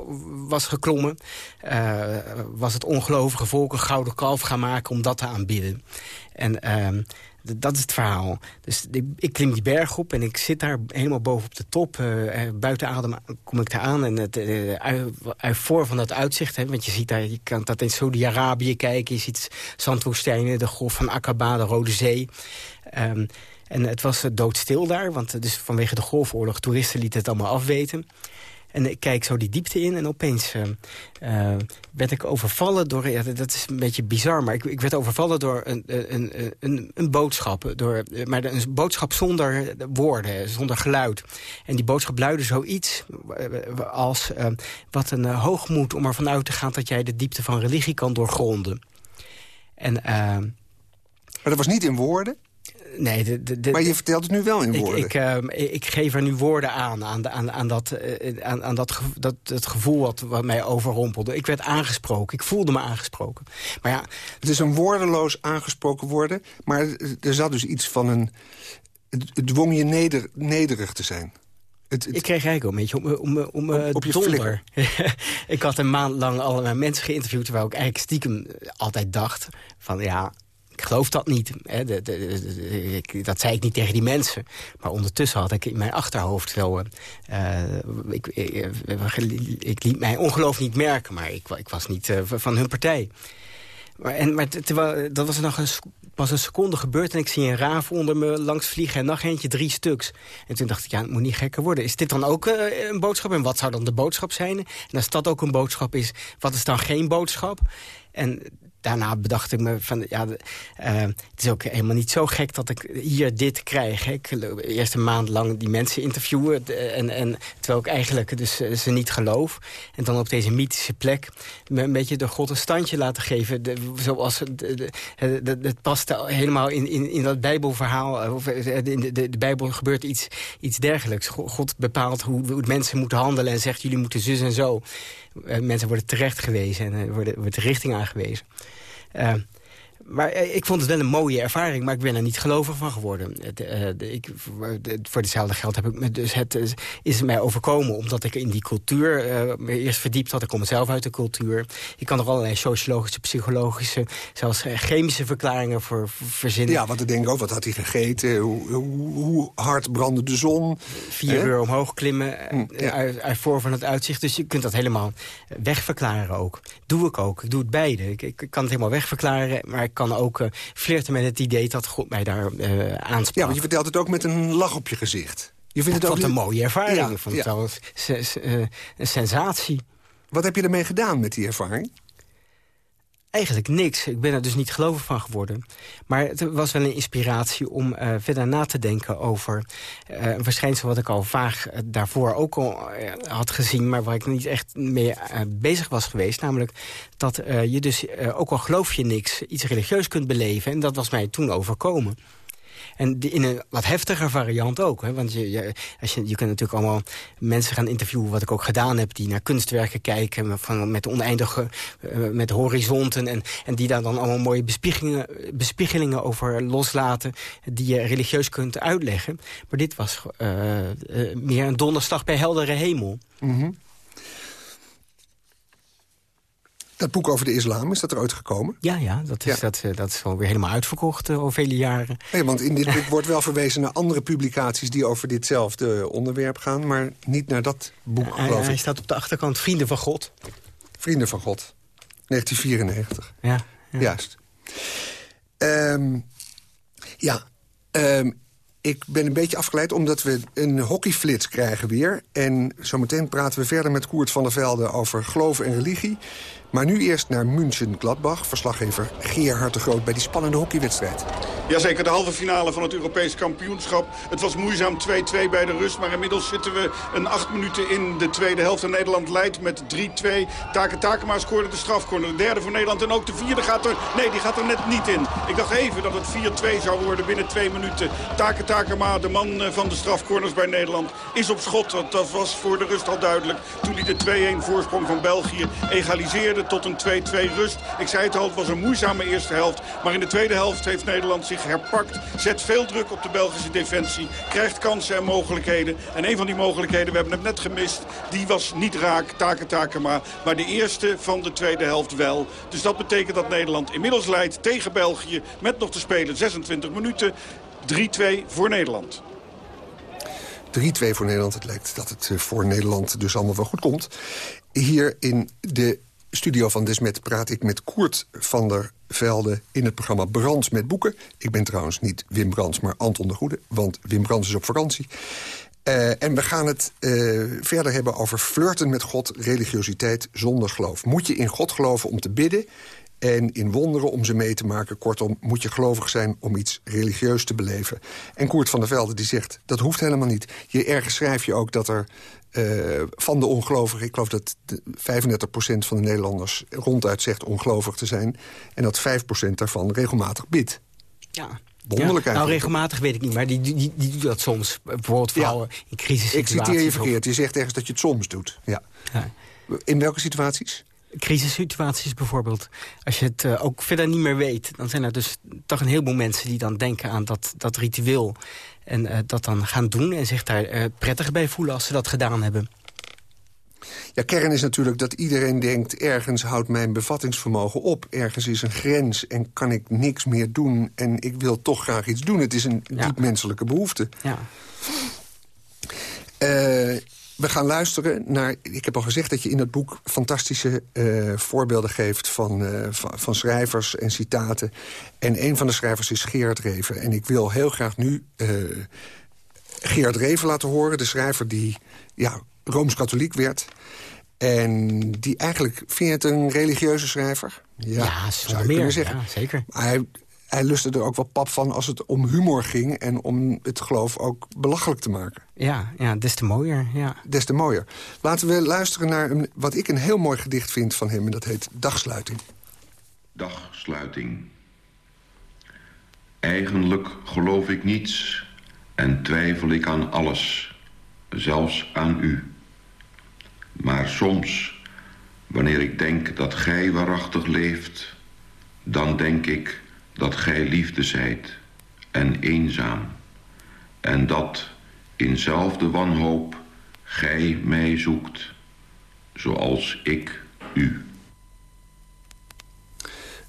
was geklommen... Uh, was het ongelovige volk een gouden kalf gaan maken om dat te aanbidden. En uh, dat is het verhaal. Dus ik, klim die berg op en ik zit daar helemaal boven op de top. Uh, buiten adem kom ik daar aan. En het uh, voor van dat uitzicht. Hè, want je ziet daar, je kan dat in Saudi-Arabië kijken. Je ziet zandwoestijnen, de golf van Aqaba, de Rode Zee. Um, En het was doodstil daar, want dus vanwege de golfoorlog... toeristen lieten het allemaal afweten. En ik kijk zo die diepte in en opeens uh, uh, werd ik overvallen door... Dat is een beetje bizar, maar ik, ik werd overvallen door een, een, een, een boodschap. Door, maar een boodschap zonder woorden, zonder geluid. En die boodschap luidde zoiets als... Uh, wat een hoogmoed om ervan uit te gaan... dat jij de diepte van religie kan doorgronden. En, maar dat was niet in woorden? Nee, de, de, maar je vertelt het nu wel in woorden. Ik, uh, ik, geef er nu woorden aan, aan, aan, aan, dat, uh, aan, aan dat, dat, het gevoel wat, wat mij overrompelde. Ik werd aangesproken, ik voelde me aangesproken. Maar ja, het is een woordeloos aangesproken worden, maar er zat dus iets van een... Het dwong je neder, nederig te zijn. Het, het... Ik kreeg eigenlijk een beetje om, om, om, om op je donder. <laughs> ik had een maand lang allemaal mensen geïnterviewd... terwijl ik eigenlijk stiekem altijd dacht van ja, ik geloof dat niet. Hè. Dat zei ik niet tegen die mensen. Maar ondertussen had ik in mijn achterhoofd wel... Uh, ik, ik, ik, liet mij ongeloof niet merken, maar ik, ik was niet van hun partij. Maar, en, maar terwijl, dat was nog een, pas een seconde gebeurd... en ik zie een raaf onder me langs vliegen en nog eentje drie stuks. En toen dacht ik, ja, het moet niet gekker worden. Is dit dan ook een boodschap? En wat zou dan de boodschap zijn? En als dat ook een boodschap is, wat is dan geen boodschap? En daarna bedacht ik me van, ja, uh, het is ook helemaal niet zo gek dat ik hier dit krijg. Hè. Ik eerst een maand lang die mensen interviewen, en, en, terwijl ik eigenlijk dus uh, ze niet geloof. En dan op deze mythische plek me een beetje de God een standje laten geven. Zoals het past helemaal in, in, in dat Bijbelverhaal. Eh, of in de, de, de, Bijbel gebeurt iets, iets dergelijks. God bepaalt hoe, hoe mensen moeten handelen en zegt jullie moeten zus en zo. Mensen worden terecht gewezen en er wordt, wordt richting aangewezen. Maar eh, ik vond het wel een mooie ervaring, maar ik ben er niet gelovig van geworden. Het, uh, ik, voor hetzelfde geld heb ik me dus het, uh, is mij overkomen, omdat ik in die cultuur me eerst verdiept had. Ik kom zelf uit de cultuur. Ik kan er allerlei sociologische, psychologische, zelfs chemische verklaringen voor verzinnen. Ja, want ik denk ook, wat had hij gegeten? Hoe, hoe, hoe hard brandde de zon? Vier uur omhoog klimmen, hm, ja. uit, uit, voor van het uitzicht. Dus je kunt dat helemaal wegverklaren ook. Doe ik ook. Ik doe het beide. Ik, ik kan het helemaal wegverklaren, maar ik kan ook uh, flirten met het idee dat God mij daar uh, aanspreekt. Ja, want je vertelt het ook met een lach op je gezicht. Je vindt het ook een mooie ervaring. Ja, ik vond ja. het wel een, een sensatie. Wat heb je ermee gedaan met die ervaring? Eigenlijk niks. Ik ben er dus niet gelovig van geworden. Maar het was wel een inspiratie om uh, verder na te denken over uh, een verschijnsel wat ik al vaag uh, daarvoor ook al had gezien, maar waar ik niet echt mee bezig was geweest. Namelijk dat je dus, ook al geloof je niks, iets religieus kunt beleven. En dat was mij toen overkomen. En in een wat heftiger variant ook. Hè? Want je, je, als je, je kunt natuurlijk allemaal mensen gaan interviewen... wat ik ook gedaan heb, die naar kunstwerken kijken... Van, met oneindige uh, met horizonten... En, en die daar dan allemaal mooie bespiegelingen, bespiegelingen over loslaten... die je religieus kunt uitleggen. Maar dit was uh, uh, meer een donderslag bij heldere hemel. Mm. Dat boek over de islam, is dat er uitgekomen? Ja, ja, dat is, ja. Dat, dat is weer helemaal uitverkocht uh, al vele jaren. Nee, want in dit boek wordt wel verwezen naar andere publicaties... die over ditzelfde onderwerp gaan, maar niet naar dat boek, uh, geloof hij, ik. Hij staat op de achterkant Vrienden van God. Vrienden van God, 1994. Ja. ja. Juist. Um, ja, um, ik ben een beetje afgeleid omdat we een hockeyflits krijgen weer. En zometeen praten we verder met Koert van der Velde over geloof en religie. Maar nu eerst naar München-Gladbach. Verslaggever Gerhard de Groot bij die spannende hockeywedstrijd. Jazeker, de halve finale van het Europees kampioenschap. Het was moeizaam 2-2 bij de rust. Maar inmiddels zitten we een acht minuten in de tweede helft. En Nederland leidt met 3-2. Take Takema scoorde de strafcorner. De derde voor Nederland. En ook de vierde gaat er... Nee, die gaat er net niet in. Ik dacht even dat het 4-2 zou worden binnen twee minuten. Take Takema, de man van de strafcorners bij Nederland, is op schot. Dat was voor de rust al duidelijk. Toen hij de 2-1 voorsprong van België egaliseerde tot een 2-2 rust. Ik zei het al, het was een moeizame eerste helft. Maar in de tweede helft heeft Nederland zich herpakt. Zet veel druk op de Belgische defensie. Krijgt kansen en mogelijkheden. En een van die mogelijkheden, we hebben het net gemist... die was niet raak, Taken Takema. Maar de eerste van de tweede helft wel. Dus dat betekent dat Nederland inmiddels leidt tegen België... met nog te spelen 26 minuten. 3-2 voor Nederland. 3-2 voor Nederland. Het lijkt dat het voor Nederland dus allemaal wel goed komt. Hier in de studio van Desmet praat ik met Koert van der Velde in het programma Brands met Boeken. Ik ben trouwens niet Wim Brands, maar Anton de Goede, want Wim Brands is op vakantie. Uh, en we gaan het uh, verder hebben over flirten met God, religiositeit zonder geloof. Moet je in God geloven om te bidden en in wonderen om ze mee te maken? Kortom, moet je gelovig zijn om iets religieus te beleven? En Koert van der Velde die zegt, dat hoeft helemaal niet. Je, ergens schrijf je ook dat er uh, van de ongelovigen... ik geloof dat 35% van de Nederlanders ronduit zegt ongelovig te zijn... en dat 5% daarvan regelmatig bidt. Ja, Wonderlijk ja, Nou, regelmatig weet ik niet, maar die, die, die, die doet dat soms. Bijvoorbeeld vrouwen in crisissituaties. Ik citeer je verkeerd. Je zegt ergens dat je het soms doet. Ja. ja. In welke situaties? Crisissituaties bijvoorbeeld. Als je het uh, ook verder niet meer weet... dan zijn er dus toch een heleboel mensen die dan denken aan dat, dat ritueel. En uh, dat dan gaan doen en zich daar uh, prettig bij voelen als ze dat gedaan hebben. Ja, kern is natuurlijk dat iedereen denkt... ergens houdt mijn bevattingsvermogen op. Ergens is een grens en kan ik niks meer doen. En ik wil toch graag iets doen. Het is een diep menselijke behoefte. Ja. We gaan luisteren naar... Ik heb al gezegd dat je in het boek fantastische uh, voorbeelden geeft... Van, uh, van, van, schrijvers en citaten. En een van de schrijvers is Gerard Reven. En ik wil heel graag nu uh, Gerard Reven laten horen. De schrijver die ja, Rooms-Katholiek werd. En die eigenlijk... Vind je het een religieuze schrijver? Ja, ja zou meer. Kunnen zeggen. Ja, zeker. hij, hij lustte er ook wel pap van als het om humor ging... en om het geloof ook belachelijk te maken. Ja, ja des te mooier. Ja. Des te mooier. Laten we luisteren naar een, wat ik een heel mooi gedicht vind van hem... en dat heet Dagsluiting. Dagsluiting. Eigenlijk geloof ik niets en twijfel ik aan alles, zelfs aan u. Maar soms, wanneer ik denk dat gij waarachtig leeft... dan denk ik dat gij liefde zijt en eenzaam... en dat inzelfde wanhoop gij mij zoekt, zoals ik u.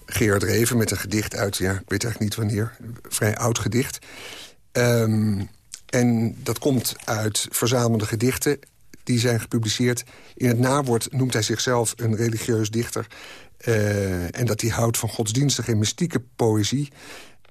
Gerard Reven met een gedicht uit, ja, ik weet eigenlijk niet wanneer, vrij oud gedicht. Um, en dat komt uit verzamelde gedichten die zijn gepubliceerd. In het nawoord noemt hij zichzelf een religieus dichter. Uh, en dat hij houdt van godsdienstige en mystieke poëzie.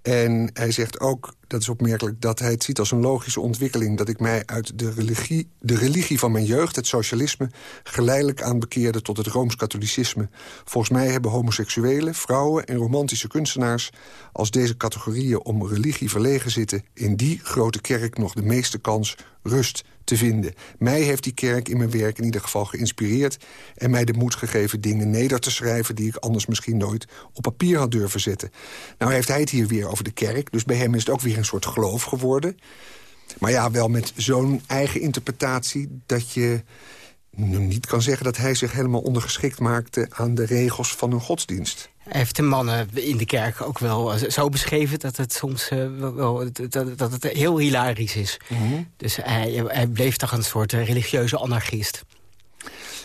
En hij zegt ook, dat is opmerkelijk, dat hij het ziet als een logische ontwikkeling... dat ik mij uit de religie, de religie van mijn jeugd, het socialisme... geleidelijk aan bekeerde tot het Rooms-Katholicisme. Volgens mij hebben homoseksuelen, vrouwen en romantische kunstenaars... als deze categorieën om religie verlegen zitten... in die grote kerk nog de meeste kans rust te vinden. Mij heeft die kerk in mijn werk in ieder geval geïnspireerd... en mij de moed gegeven dingen neder te schrijven... die ik anders misschien nooit op papier had durven zetten. Nou heeft hij het hier weer over de kerk, dus bij hem is het ook weer een soort geloof geworden. Maar ja, wel met zo'n eigen interpretatie dat je niet kan zeggen dat hij zich helemaal ondergeschikt maakte aan de regels van een godsdienst. Hij heeft de mannen in de kerk ook wel zo beschreven dat het soms uh, wel, dat, dat, het heel hilarisch is. Mhm. Dus hij, hij bleef toch een soort religieuze anarchist.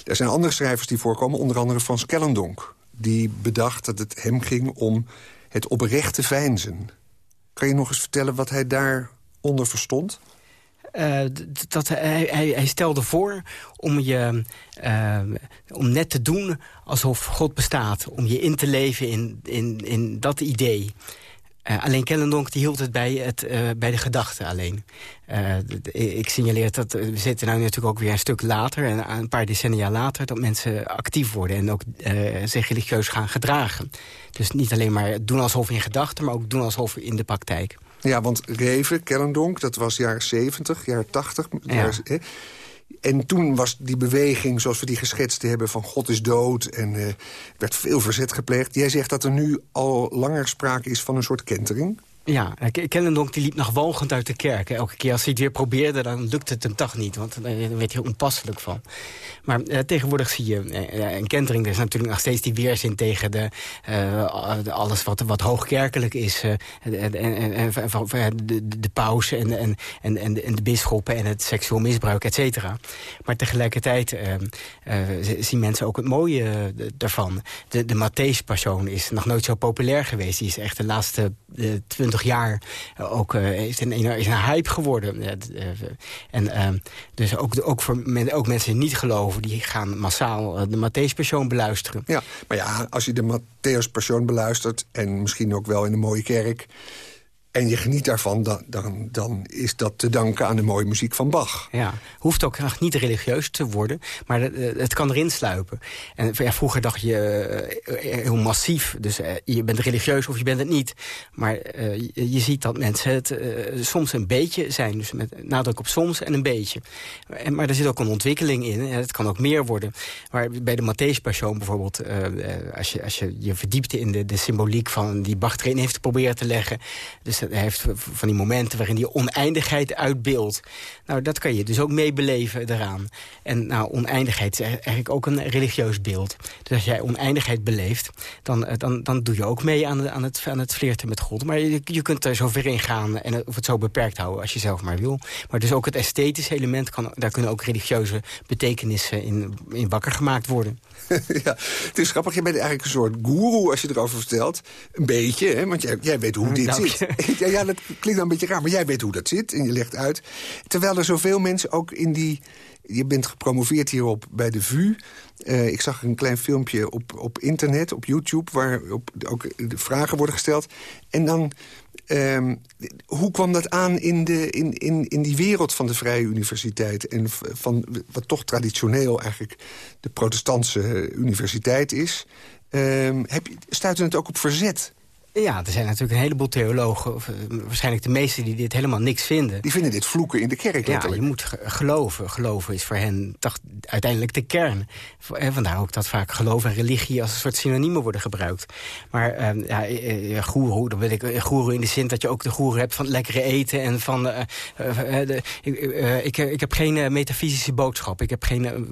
Er zijn andere schrijvers die voorkomen, onder andere Frans Kellendonk. Die bedacht dat het hem ging om het oprechte veinzen. Kan je nog eens vertellen wat hij daaronder verstond? Uh, dat hij, hij, hij, stelde voor om, je, uh, om net te doen alsof God bestaat. Om je in te leven in, in, in dat idee. Uh, alleen Kellendonk die hield het bij, het, bij de gedachte alleen. Ik signaleer dat we zitten nu natuurlijk ook weer een stuk later... en een paar decennia later, dat mensen actief worden... en ook zich religieus gaan gedragen. Dus niet alleen maar doen alsof in gedachten... maar ook doen alsof in de praktijk. Ja, want Reven, Kellendonk, dat was jaren 70, jaren 80. Ja. en toen was die beweging, zoals we die geschetst hebben... van God is dood en uh, werd veel verzet gepleegd. Jij zegt dat er nu al langer sprake is van een soort kentering. Ja, Kellendonk die liep nog walgend uit de kerk. Elke keer als hij het weer probeerde, dan lukte het hem toch niet. Want daar werd hij onpasselijk van. Maar uh, tegenwoordig zie je uh, in Kentering... er is natuurlijk nog steeds die weerzin tegen de, uh, alles wat, wat hoogkerkelijk is. de, de paus en, en, en, en de bisschoppen en het seksueel misbruik, et cetera. Maar tegelijkertijd zien mensen ook het mooie daarvan. De, de Matthäus-persoon is nog nooit zo populair geweest. Die is echt de laatste 20 jaar ook is, een, is een hype geworden. en ehm, dus ook, ook voor ook mensen die niet geloven... die gaan massaal de Matthäus Passion beluisteren. Ja, maar ja, als je de Matthäus Passion beluistert... en misschien ook wel in een mooie kerk en je geniet daarvan, dan, dan, dan is dat te danken aan de mooie muziek van Bach. Ja, hoeft ook niet religieus te worden, maar het kan erin sluipen. En vroeger dacht je eh, heel massief, dus eh, je bent religieus of je bent het niet. Maar je, ziet dat mensen het soms een beetje zijn, dus met nadruk op soms en een beetje. Maar er zit ook een ontwikkeling in, het kan ook meer worden. Maar bij de Matthäus Passion bijvoorbeeld, als, je, als je je verdiept in de, de symboliek van die Bach erin heeft proberen te leggen... Dus hij heeft van die momenten waarin die oneindigheid uitbeeldt. Nou, dat kan je dus ook meebeleven eraan. En nou, oneindigheid is eigenlijk ook een religieus beeld. Dus als jij oneindigheid beleeft, dan, eh, dan, dan doe je ook mee aan, aan, het, aan het flirten met God. Maar je, je kunt er zo ver in gaan en of het zo beperkt houden als je zelf maar wil. Maar dus ook het esthetische element, kan, daar kunnen ook religieuze betekenissen in, in wakker gemaakt worden. <laughs> ja, het is grappig, je bent eigenlijk een soort goeroe als je erover vertelt. Een beetje, hè? want jij, jij weet hoe <laughs> dit zit. Ja, ja, dat klinkt dan een beetje raar, maar jij weet hoe dat zit en je legt uit. Terwijl er zoveel mensen ook in die... Je bent gepromoveerd hierop bij de VU. Uh, ik zag een klein filmpje op, op internet, op YouTube... waar ook de vragen worden gesteld. En dan, um, hoe kwam dat aan in, de, in, in, in die wereld van de Vrije Universiteit... en van wat toch traditioneel eigenlijk de protestantse universiteit is... Um, heb stuitte het ook op verzet? Ja, er zijn natuurlijk een heleboel theologen, of, eh, waarschijnlijk de meesten die dit helemaal niks vinden. Die vinden dit vloeken in de kerk Ja, je moet geloven. Geloven is voor hen toch uiteindelijk de kern. Vandaar ook dat vaak geloof en religie als een soort synoniemen worden gebruikt. Maar uh, ja, eh, eh, goeroe, dan wil ik goeroe in de zin dat je ook de goeroe hebt van lekkere eten en van... Uh, de, ik, ik heb geen metafysische boodschap. Ik heb geen,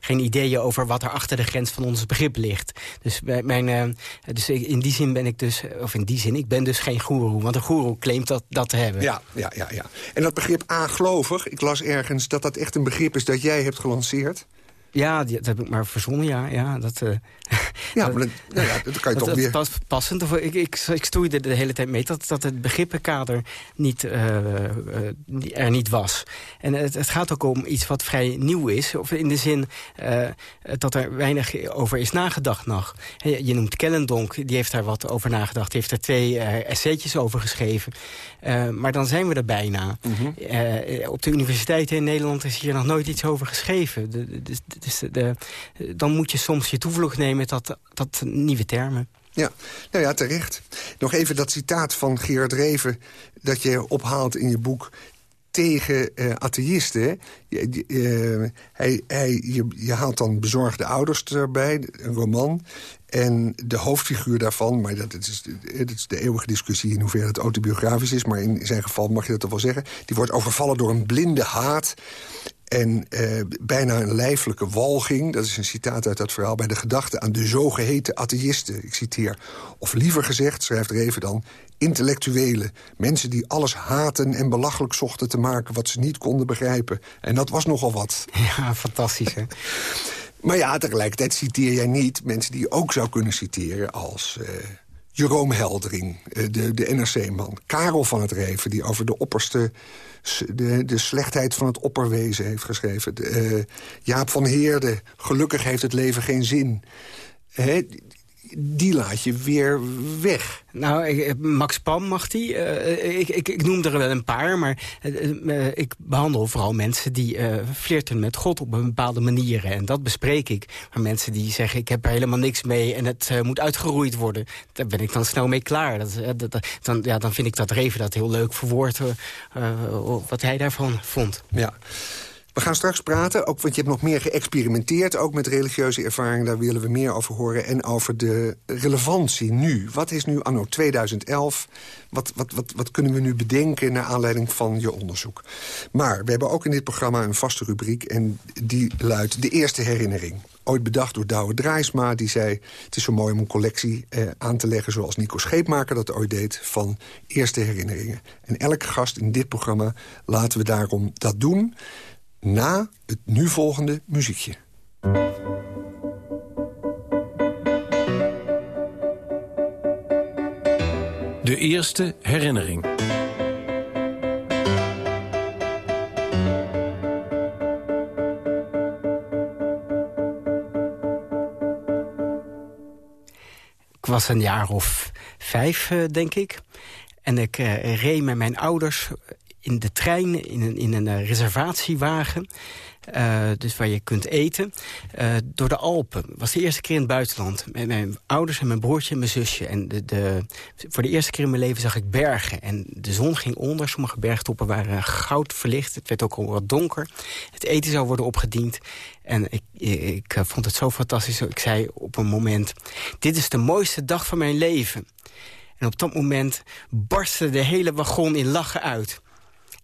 geen ideeën over wat er achter de grens van ons begrip ligt. Dus, mijn, dus in die zin ben ik dus of in die zin, ik ben dus geen goeroe. Want een goeroe claimt dat, dat te hebben. Ja, ja, ja, ja. En dat begrip aangelovig, ik las ergens dat dat echt een begrip is dat jij hebt gelanceerd. Ja, dat heb ik maar verzonnen, ja. ja dat, uh, <laughs> ja, maar dat, nou ja, dat kan je <laughs> toch weer... Pas, passend, of, ik, ik, ik stoeide de hele tijd mee dat, dat het begrippenkader niet, uh, er niet was. En het, het, gaat ook om iets wat vrij nieuw is. Of in de zin dat er weinig over is nagedacht nog. Je, noemt Kellendonk, die heeft daar wat over nagedacht. Die heeft er twee essaytjes over geschreven. Maar dan zijn we er bijna. Mhm. op de universiteiten in Nederland is hier nog nooit iets over geschreven. Dus de, dan moet je soms je toevlucht nemen tot, tot nieuwe termen. Ja, nou ja, terecht. Nog even dat citaat van Gerard Reven... dat je ophaalt in je boek tegen uh, atheïsten. Je, uh, hij, hij, je, je, haalt dan bezorgde ouders erbij, een roman. En de hoofdfiguur daarvan, maar dat, is, dat is de eeuwige discussie... in hoeverre het autobiografisch is, maar in zijn geval mag je dat toch wel zeggen... die wordt overvallen door een blinde haat en eh, bijna een lijfelijke walging, dat is een citaat uit dat verhaal... bij de gedachte aan de zogeheten atheïsten. Ik citeer. Of liever gezegd, schrijft Reven dan... intellectuelen, mensen die alles haten en belachelijk zochten te maken... wat ze niet konden begrijpen. En dat was nogal wat. <laughs> Ja, fantastisch, hè? <laughs> maar ja, tegelijkertijd citeer jij niet mensen die je ook zou kunnen citeren... als... Uh, Jeroen Heldering, eh, de, de NRC-man. Karel van het Reven, die over de opperste de, de slechtheid van het opperwezen heeft geschreven. De, uh, Jaap van Heerde, gelukkig heeft het leven geen zin. Die laat je weer weg. Nou, Max Pam mag die. Uh, ik, ik, ik noem er wel een paar, maar uh, ik behandel vooral mensen die flirten met God op een bepaalde manier. En dat bespreek ik. Maar mensen die zeggen, ik heb er helemaal niks mee en het moet uitgeroeid worden. Daar ben ik dan snel mee klaar. Dat, dat, dan, ja, dan vind ik dat Reven dat heel leuk verwoord, wat hij daarvan vond. Ja. We gaan straks praten, ook, want je hebt nog meer geëxperimenteerd... ook met religieuze ervaring, daar willen we meer over horen... en over de relevantie nu. Wat is nu anno 2011? Wat, wat, wat, wat kunnen we nu bedenken naar aanleiding van je onderzoek? Maar we hebben ook in dit programma een vaste rubriek... en die luidt de eerste herinnering ooit bedacht door Douwe Draaisma. Die zei, het is zo mooi om een collectie eh, aan te leggen... zoals Nico Scheepmaker dat ooit deed, van eerste herinneringen. En elke gast in dit programma laten we daarom dat doen na het nu volgende muziekje. De eerste herinnering. Ik was een jaar of vijf, eh, denk ik. En ik uh, reed met mijn ouders in de trein in een, in een uh, reservatiewagen. Uh, dus waar je kunt eten. Uh, door de Alpen. Het was de eerste keer in het buitenland. Met mijn ouders en mijn broertje en mijn zusje. En de, de, voor de eerste keer in mijn leven zag ik bergen. En de zon ging onder. Sommige bergtoppen waren goud verlicht. Het werd ook al wat donker. Het eten zou worden opgediend. En ik, ik, ik vond het zo fantastisch. Ik zei op een moment... Dit is de mooiste dag van mijn leven. En op dat moment barstte de hele wagon in lachen uit.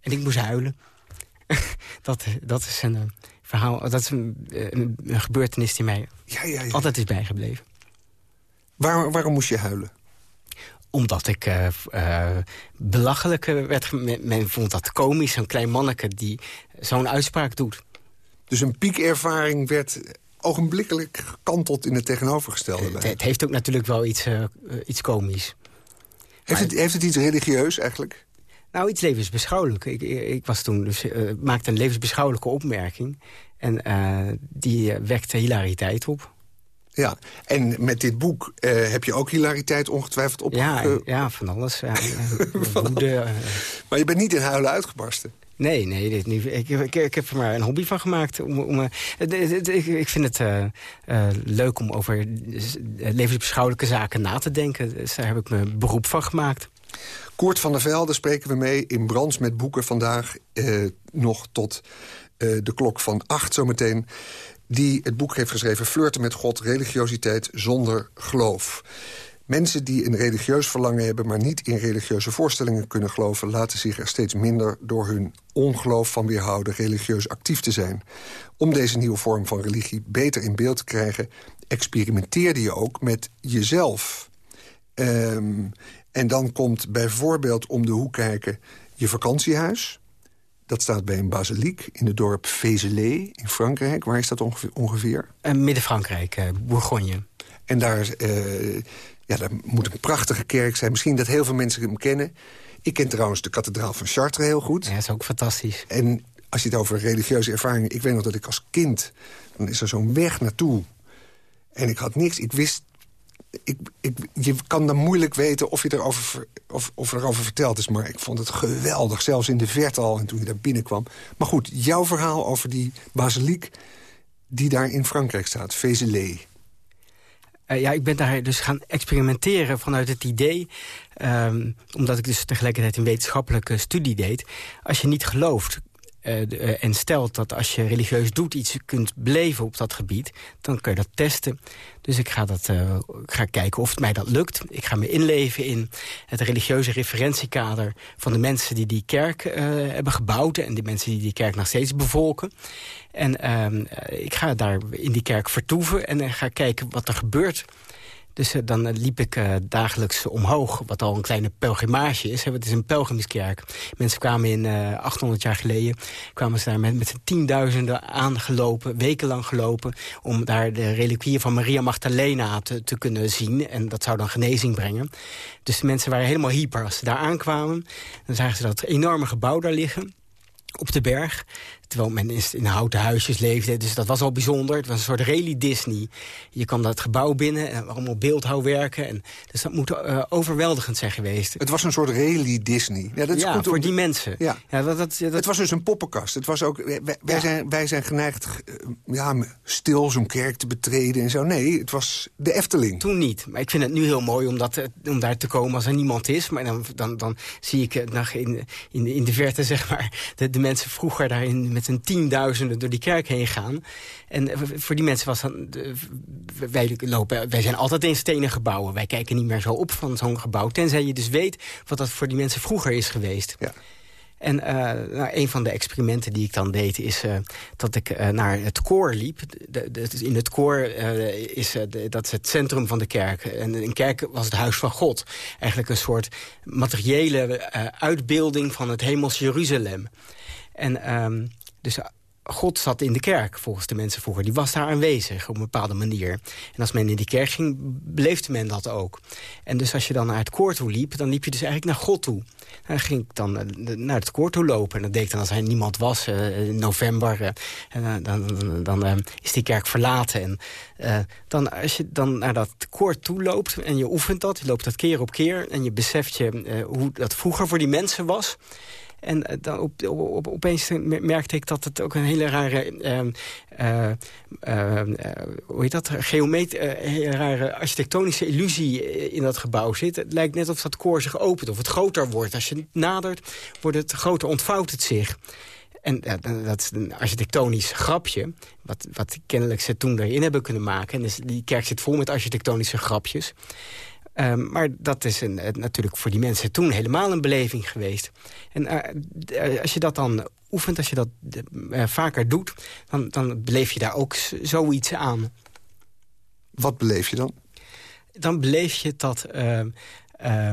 En ik moest huilen. <laughs> dat, dat is een uh, verhaal, dat is een, een, een, gebeurtenis die mij ja, ja, ja. altijd is bijgebleven. Waar, waarom moest je huilen? Omdat ik uh, uh, belachelijk werd. Men vond dat komisch, zo'n klein manneke die zo'n uitspraak doet. Dus een piekervaring werd ogenblikkelijk gekanteld in het tegenovergestelde. Het, het heeft ook natuurlijk wel iets, iets komisch. Heeft het, heeft het iets religieus eigenlijk? Nou, iets levensbeschouwelijk. Ik, ik was toen dus, uh, maakte een levensbeschouwelijke opmerking. En uh, die uh, wekte hilariteit op. Ja, en met dit boek heb je ook hilariteit ongetwijfeld op. Ja, ja van alles. Ja, <laughs> van woede, maar je bent niet in huilen uitgebarsten. Nee, nee, dit niet. Ik, ik, ik, heb er maar een hobby van gemaakt. Om, om, ik vind het leuk om over levensbeschouwelijke zaken na te denken. Dus daar heb ik mijn beroep van gemaakt. Koert van der Velde spreken we mee in Brands met Boeken vandaag eh, nog tot eh, de klok van acht zometeen. Die het boek heeft geschreven Flirten met God, religiositeit zonder geloof. Mensen die een religieus verlangen hebben... maar niet in religieuze voorstellingen kunnen geloven... laten zich er steeds minder door hun ongeloof van weerhouden... religieus actief te zijn. Om deze nieuwe vorm van religie beter in beeld te krijgen... experimenteerde je ook met jezelf. Um, en dan komt bijvoorbeeld om de hoek kijken je vakantiehuis. Dat staat bij een basiliek in het dorp Vézelay in Frankrijk. Waar is dat ongeveer? Uh, Midden-Frankrijk, uh, Bourgogne. En daar, uh, ja, daar moet een prachtige kerk zijn. Misschien dat heel veel mensen hem kennen. Ik ken trouwens de kathedraal van Chartres heel goed. Ja, dat is ook fantastisch. En als je het over religieuze ervaringen... Ik weet nog dat ik als kind... dan is er zo'n weg naartoe. En ik had niks. Ik wist ik, ik, je kan dan moeilijk weten of, je erover, of, of verteld is. Maar ik vond het geweldig, zelfs in de verte al en toen je daar binnenkwam. Maar goed, jouw verhaal over die basiliek die daar in Frankrijk staat, Vézelay. Uh, ja, ik ben daar dus gaan experimenteren vanuit het idee... Um, omdat ik dus tegelijkertijd een wetenschappelijke studie deed... als je niet gelooft, uh, en stelt dat als je religieus doet iets kunt beleven op dat gebied... dan kun je dat testen. Dus ik ga, dat, uh, ik ga kijken of het mij dat lukt. Ik ga me inleven in het religieuze referentiekader... van de mensen die die kerk hebben gebouwd... en de mensen die die kerk nog steeds bevolken. En uh, ik ga daar in die kerk vertoeven en ga kijken wat er gebeurt... Dus uh, dan uh, liep ik uh, dagelijks omhoog, wat al een kleine pelgrimage is. Het is een pelgrimskerk. Mensen kwamen in 800 jaar geleden... kwamen ze daar met, met tienduizenden aangelopen, wekenlang gelopen... om daar de reliquieën van Maria Magdalena te, te, kunnen zien. En dat zou dan genezing brengen. Dus mensen waren helemaal hyper als ze daar aankwamen. Dan zagen ze dat enorme gebouw daar liggen op de berg. Terwijl men in houten huisjes leefde. Dus dat was al bijzonder. Het was een soort rally Disney. Je kwam dat gebouw binnen. En allemaal beeldhouwwerken. En, dus dat moet uh, overweldigend zijn geweest. Het was een soort rally Disney. Ja, dat is ja voor die mensen. Ja. ja dat, dat, dat, Het was dus een poppenkast. Het was ook, wij, wij ja. zijn, wij zijn geneigd ja, stil zo'n kerk te betreden en zo. Nee, het was de Efteling. Toen niet. Maar ik vind het nu heel mooi om, dat, om daar te komen als er niemand is. Maar dan, dan, dan zie ik nog in, in, in de verte <laughs> zeg maar, de, de mensen vroeger daarin met een tienduizenden door die kerk heen gaan. En voor die mensen was dan... Wij, lopen, wij zijn altijd in stenen gebouwen. Wij kijken niet meer zo op van zo'n gebouw. Tenzij je dus weet wat dat voor die mensen vroeger is geweest. Ja. En uh, nou, een van de experimenten die ik dan deed... is uh, dat ik uh, naar het koor liep. De, de, in het koor is de, dat is het centrum van de kerk. En een kerk was het huis van God. Eigenlijk een soort materiële uitbeelding van het hemels Jeruzalem. En um, dus God zat in de kerk, volgens de mensen vroeger. Die was daar aanwezig op een bepaalde manier. En als men in die kerk ging, beleefde men dat ook. En dus als je dan naar het koor toe liep... dan liep je dus eigenlijk naar God toe. Dan ging ik dan uh, naar het koor toe lopen. En dat deed ik dan als er niemand was, uh, in november. En dan, dan, dan is die kerk verlaten. En dan, als je dan naar dat koor toe loopt en je oefent dat... je loopt dat keer op keer en je beseft je hoe dat vroeger voor die mensen was... En eh, dan op, op, opeens merkte ik dat het ook een hele rare... Uh, hoe heet dat? Geomet rare architectonische illusie in dat gebouw zit. Het lijkt net of dat koor zich opent, of het groter wordt. Als je nadert, wordt het groter, ontvouwt het zich. En dat is een architectonisch grapje, wat, wat kennelijk ze toen erin hebben kunnen maken. En dus die kerk zit vol met architectonische grapjes. Um, maar dat is een, natuurlijk voor die mensen toen helemaal een beleving geweest. En uh, als je dat dan oefent, als je dat uh, vaker doet... Dan, dan beleef je daar ook zoiets aan. Wat beleef je dan? Dan beleef je dat... Uh,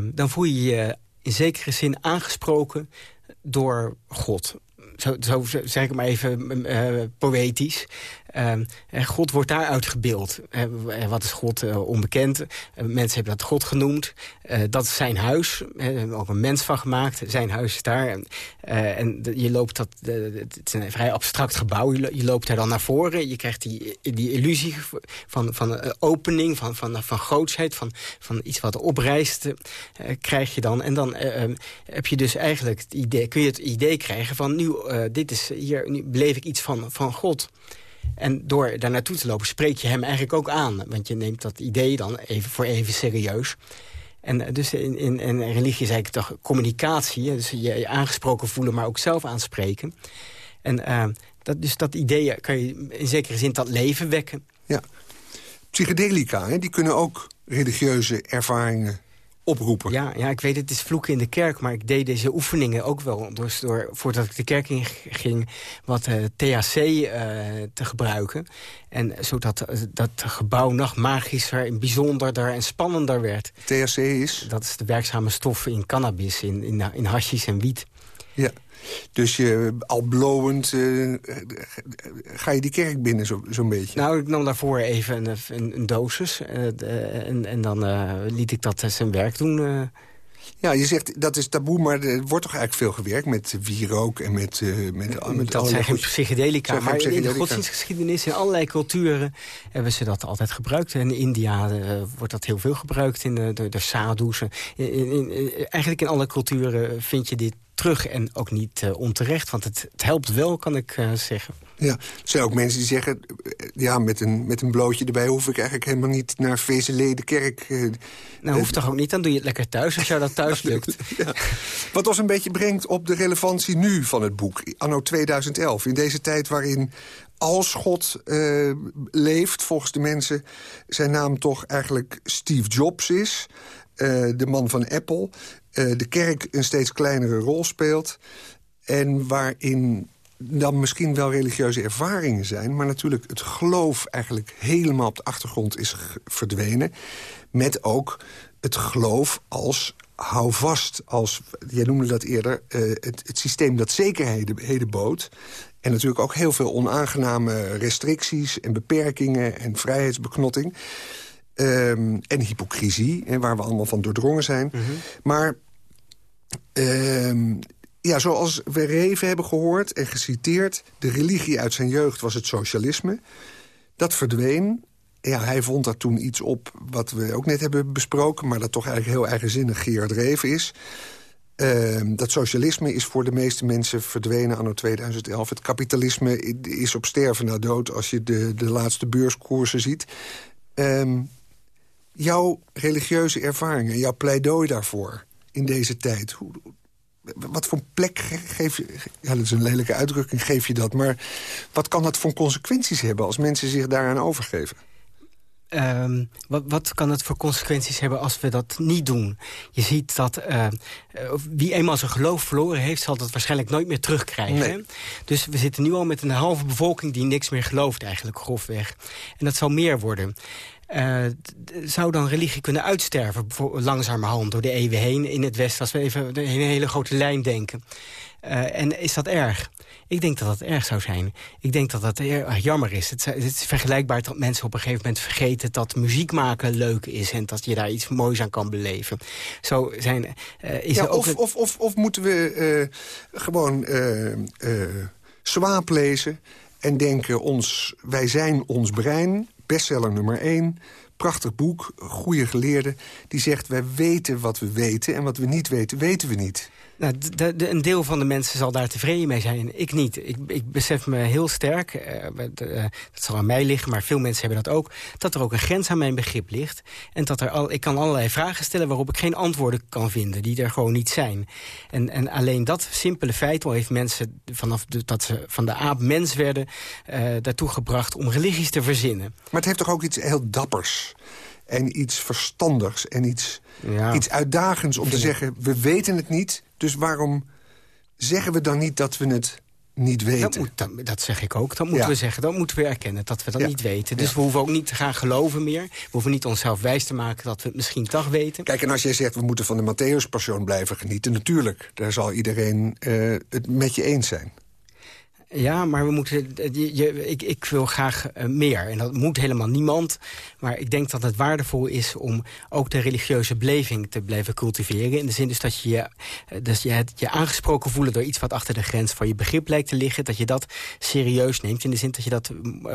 dan voel je je in zekere zin aangesproken door God. Zo, zo zeg ik maar even poëtisch. Uh, God wordt daar uitgebeeld. Uh, wat is God onbekend? mensen hebben dat God genoemd. dat is zijn huis. We hebben ook een mens van gemaakt. Zijn huis is daar. en je loopt dat, het is een vrij abstract gebouw. Je, loopt daar dan naar voren. Je krijgt die, die illusie van, van opening, van, van, van grootsheid, van, van iets wat oprijst, krijg je dan. En dan heb je dus eigenlijk het idee, kun je het idee krijgen van nu, dit is, hier nu beleef ik iets van, van God. En door daar naartoe te lopen spreek je hem eigenlijk ook aan. Want je neemt dat idee dan even voor even serieus. En eh, dus in, in, religie is eigenlijk toch communicatie. Dus je aangesproken voelen, maar ook zelf aanspreken. En uh, dat, dus dat idee kan je in zekere zin dat leven wekken. Ja. Psychedelica, hè, die kunnen ook religieuze ervaringen oproepen. Ja, ja, ik weet het is vloeken in de kerk, maar ik deed deze oefeningen ook wel. Dus door, voordat ik de kerk in ging, wat uh, eh, THC uh, te gebruiken. En zodat uh, dat gebouw nog magischer en bijzonderder en spannender werd. THC is? Dat is de werkzame stof in cannabis, in, in, in hashish en wiet. Ja. Dus je, al blowend uh, ga je die kerk binnen zo'n zo beetje? Nou, ik nam daarvoor even een, een, een dosis. Uh, en, en dan uh, liet ik dat zijn werk doen. Ja, je zegt dat is taboe, maar er wordt toch eigenlijk veel gewerkt met wierook en met... met, met dat zijn geen psychedelica, maar psychedelica. in de godsdienstgeschiedenis, in allerlei culturen hebben ze dat altijd gebruikt. In India wordt dat heel veel gebruikt, in de, de, de sadhus. In, in, eigenlijk in alle culturen vind je dit terug en ook niet uh, onterecht. Want het, het, helpt wel, kan ik uh, zeggen. Ja, er zijn ook mensen die zeggen... Eh, ja, met een, met een blootje erbij hoef ik eigenlijk helemaal niet naar Vezelé de kerk. Uh, nou, hoeft toch ook niet, dan doe je het lekker thuis als jou dat thuis <laughs> lukt. ja. <laughs> Wat ons een beetje brengt op de relevantie nu van het boek, anno 2011. In deze tijd waarin als God uh, leeft, volgens de mensen... zijn naam toch eigenlijk Steve Jobs is... Uh, de man van Apple. Uh, de kerk een steeds kleinere rol speelt. En waarin dan misschien wel religieuze ervaringen zijn... maar natuurlijk het geloof eigenlijk helemaal op de achtergrond is verdwenen. Met ook het geloof als hou vast, als, jij noemde dat eerder... Uh, het, het, systeem dat zekerheden bood... en natuurlijk ook heel veel onaangename restricties en beperkingen... en vrijheidsbeknotting... Um, en hypocrisie, hè, waar we allemaal van doordrongen zijn. Mm -hmm. Maar um, ja, zoals we even hebben gehoord en geciteerd... de religie uit zijn jeugd was het socialisme. Dat verdween. Ja, hij vond daar toen iets op wat we ook net hebben besproken... maar dat toch eigenlijk heel eigenzinnig Gerard Reven is... Uh, dat socialisme is voor de meeste mensen verdwenen anno 2011. Het kapitalisme is op sterven na dood als je de, de laatste beurskoersen ziet. Um, jouw religieuze ervaringen, jouw pleidooi daarvoor in deze tijd... Hoe, wat voor plek geef je... Ja, dat is een lelijke uitdrukking, geef je dat. Maar wat kan dat voor consequenties hebben als mensen zich daaraan overgeven? Um, wat, wat, kan het voor consequenties hebben als we dat niet doen? Je ziet dat uh, wie eenmaal zijn geloof verloren heeft... zal dat waarschijnlijk nooit meer terugkrijgen. Nee. Dus we zitten nu al met een halve bevolking... die niks meer gelooft eigenlijk, grofweg. En dat zal meer worden. Uh, zou dan religie kunnen uitsterven, langzamerhand door de eeuwen heen in het Westen, als we even een hele grote lijn denken. en is dat erg? Ik denk dat dat erg zou zijn. Ik denk dat dat erg jammer is. Het, het, is vergelijkbaar dat mensen op een gegeven moment vergeten... dat muziek maken leuk is en dat je daar iets moois aan kan beleven. Zo zijn, uh, is ja, er ook of, een... of, of, of moeten we gewoon swaap lezen en denken... Ons, wij zijn ons brein, bestseller nummer één prachtig boek, goede geleerde... die zegt, wij weten wat we weten en wat we niet weten, weten we niet. Nou, de, de, een deel van de mensen zal daar tevreden mee zijn. Ik niet. Ik, ik besef me heel sterk, uh, dat zal aan mij liggen, maar veel mensen hebben dat ook... dat er ook een grens aan mijn begrip ligt. En dat er al, ik kan allerlei vragen stellen waarop ik geen antwoorden kan vinden... die er gewoon niet zijn. En, en alleen dat simpele feit al heeft mensen vanaf dat ze van de aap mens werden... Uh, daartoe gebracht om religies te verzinnen. Maar het heeft toch ook iets heel dappers en iets verstandigs en iets, ja. iets uitdagends om te zeggen... we weten het niet, dus waarom zeggen we dan niet dat we het niet weten? Dat, moet, dat, dat zeg ik ook. Dat moeten we zeggen. Dat moeten we erkennen, dat we dat niet weten. Dus we hoeven ook niet te gaan geloven meer. We hoeven niet onszelf wijs te maken dat we het misschien toch weten. Kijk, en als jij zegt we moeten van de Matthäus-persoon blijven genieten... natuurlijk, daar zal iedereen uh, het met je eens zijn. Ja, maar we moeten, je, ik, ik wil graag uh, meer. En dat moet helemaal niemand. Maar ik denk dat het waardevol is om ook de religieuze beleving te blijven cultiveren. In de zin dus dat je je, dus je, het, je aangesproken voelen door iets wat achter de grens van je begrip lijkt te liggen. Dat je dat serieus neemt. In de zin dat je dat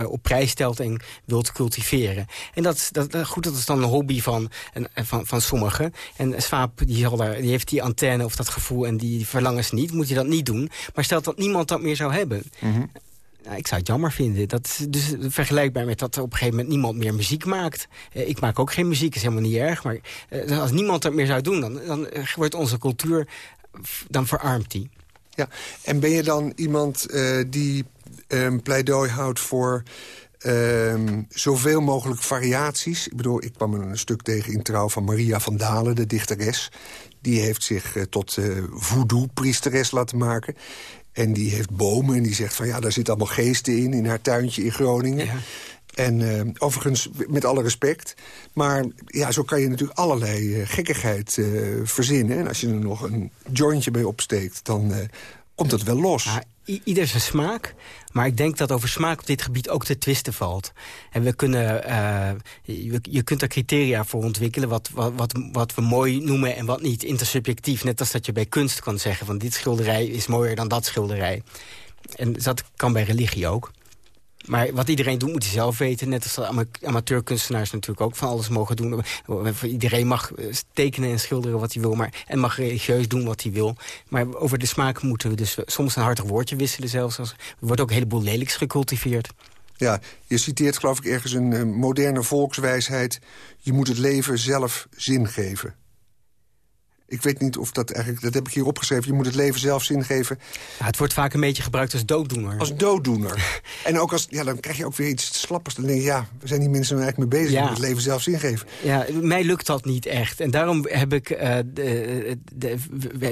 op prijs stelt en wilt cultiveren. En dat, dat, goed, dat is dan een hobby van, van, van sommigen. En Swaap die, zal daar, die heeft die antenne of dat gevoel en die verlangens niet. Moet je dat niet doen. Maar stel dat niemand dat meer zou hebben. Mm -hmm. nou, ik zou het jammer vinden. Dat is dus vergelijkbaar met dat er op een gegeven moment niemand meer muziek maakt. Eh, ik maak ook geen muziek, is helemaal niet erg. Maar eh, als niemand dat meer zou doen, dan, dan wordt onze cultuur... dan verarmt die. Ja, en ben je dan iemand die um, pleidooi houdt voor... Um, zoveel mogelijk variaties. Ik bedoel, ik kwam een stuk tegen in Trouw van Maria van Dalen, de dichteres. Die heeft zich uh, tot uh, voodoo-priesteres laten maken. En die heeft bomen en die zegt van ja, daar zitten allemaal geesten in... in haar tuintje in Groningen. Ja. En uh, overigens, met alle respect. Maar ja, zo kan je natuurlijk allerlei uh, gekkigheid uh, verzinnen. En als je er nog een jointje bij opsteekt, dan komt het wel los. Ja, ieder zijn smaak. Maar ik denk dat over smaak op dit gebied ook te twisten valt. En we kunnen, uh, je, je, kunt er criteria voor ontwikkelen... Wat, wat, wat, we mooi noemen en wat niet, intersubjectief. Net als dat je bij kunst kan zeggen... van dit schilderij is mooier dan dat schilderij. En dat kan bij religie ook. Maar wat iedereen doet, moet hij zelf weten. Net als amateurkunstenaars natuurlijk ook van alles mogen doen. Iedereen mag eh, tekenen en schilderen wat hij wil. Maar, en mag religieus doen wat hij wil. Maar over de smaak moeten we dus soms een hartig woordje wisselen zelfs. Er wordt ook een heleboel lelijks gecultiveerd. Ja, je citeert geloof ik ergens een moderne volkswijsheid. Je moet het leven zelf zin geven. Ik weet niet of dat eigenlijk... Dat heb ik hier opgeschreven. Je moet het leven zelf zin geven. Ja, het wordt vaak een beetje gebruikt als dooddoener. Als dooddoener. <laughs> en ook als... Ja, dan krijg je ook weer iets slappers. Dan denk je, ja, we zijn die mensen nou eigenlijk mee bezig... Ja. met het leven zelf zin geven. Ja, mij lukt dat niet echt. En daarom heb ik, uh, de, de,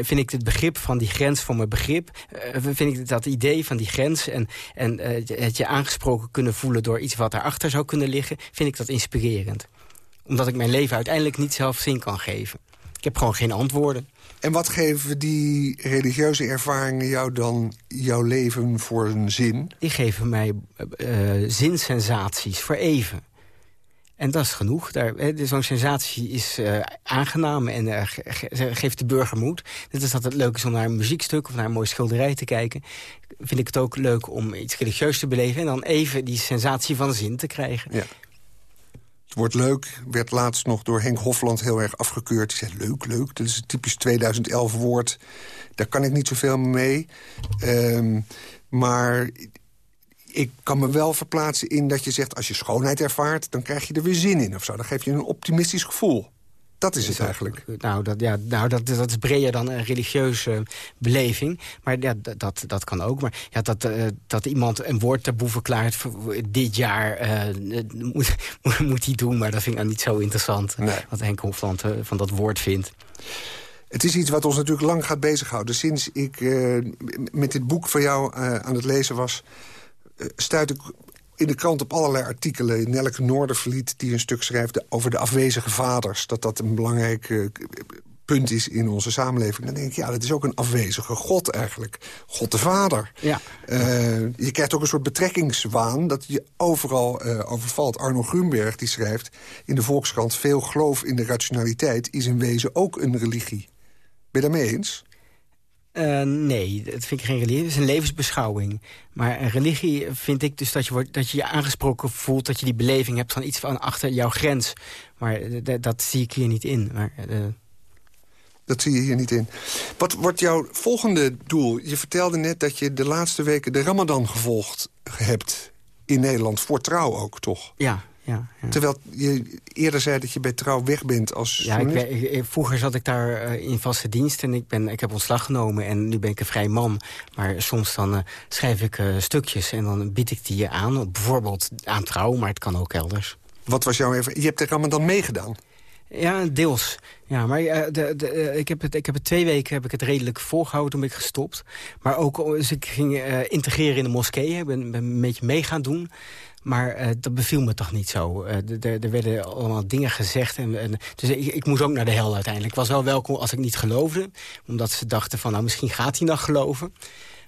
vind ik het begrip van die grens van mijn begrip... Uh, vind ik dat idee van die grens... en, en uh, het je aangesproken kunnen voelen door iets wat daarachter zou kunnen liggen... vind ik dat inspirerend. Omdat ik mijn leven uiteindelijk niet zelf zin kan geven. Ik heb gewoon geen antwoorden. En wat geven die religieuze ervaringen jou dan jouw leven voor een zin? Die geven mij uh, zinsensaties voor even. En dat is genoeg. Zo'n sensatie is uh, aangenaam en uh, ge geeft de burger moed. Net als dat het leuk is om naar een muziekstuk of naar een mooie schilderij te kijken... vind ik het ook leuk om iets religieus te beleven... en dan even die sensatie van zin te krijgen. Ja. Het wordt leuk, werd laatst nog door Henk Hofland heel erg afgekeurd. Die zei, leuk, leuk, dat is een typisch 2011 woord. Daar kan ik niet zoveel mee. Um, maar ik kan me wel verplaatsen in dat je zegt... als je schoonheid ervaart, dan krijg je er weer zin in of zo. Dan geef je een optimistisch gevoel. Dat is het eigenlijk. Nou, dat, ja, nou dat, dat is breder dan een religieuze beleving. Maar ja, dat, dat kan ook. Maar ja, dat, uh, dat iemand een woord taboe verklaart... Voor dit jaar uh, <laughs> moet, moet hij doen. Maar dat vind ik nou niet zo interessant. Nee. Wat Henk Hofland van dat woord vindt. Het is iets wat ons natuurlijk lang gaat bezighouden. Sinds ik met dit boek van jou aan het lezen was... stuit ik in de krant op allerlei artikelen. Nelke Noordervliet die een stuk schrijft over de afwezige vaders. Dat dat een belangrijk uh, punt is in onze samenleving... dan denk ik, ja, dat is ook een afwezige God eigenlijk. God de Vader. Ja. Uh, je krijgt ook een soort betrekkingswaan dat je overal uh, overvalt. Arno Grunberg die schrijft in de Volkskrant... veel geloof in de rationaliteit is in wezen ook een religie. Ben je daarmee eens? Uh, nee, dat vind ik geen religie. Het is een levensbeschouwing. Maar een religie vind ik dus dat je, wordt, dat je je aangesproken voelt... dat je die beleving hebt van iets van achter jouw grens. Maar dat zie ik hier niet in. Maar, dat zie je hier niet in. Wat wordt jouw volgende doel? Je vertelde net dat je de laatste weken de Ramadan gevolgd hebt in Nederland. Voor trouw ook, toch? Ja, ja, ja. Terwijl je eerder zei dat je bij Trouw weg bent als ja, ik, Vroeger zat ik daar uh, in vaste dienst en ik, ben, ik heb ontslag genomen. En nu ben ik een vrij man. Maar soms dan uh, schrijf ik uh, stukjes en dan bied ik die je aan. Bijvoorbeeld aan Trouw, maar het kan ook elders. Wat was jouw even... Je hebt de Ramadan meegedaan? Ja, deels. Ja, maar uh, de, de, ik, heb het, ik heb het twee weken heb ik het redelijk volgehouden, toen ben ik gestopt. Maar ook, dus ik ging uh, integreren in de moskee, ben, ben een beetje mee gaan doen. Maar dat beviel me toch niet zo. er werden allemaal dingen gezegd. En, en dus ik, ik, moest ook naar de hel uiteindelijk. Ik was wel welkom als ik niet geloofde. Omdat ze dachten van, nou, misschien gaat hij nog geloven.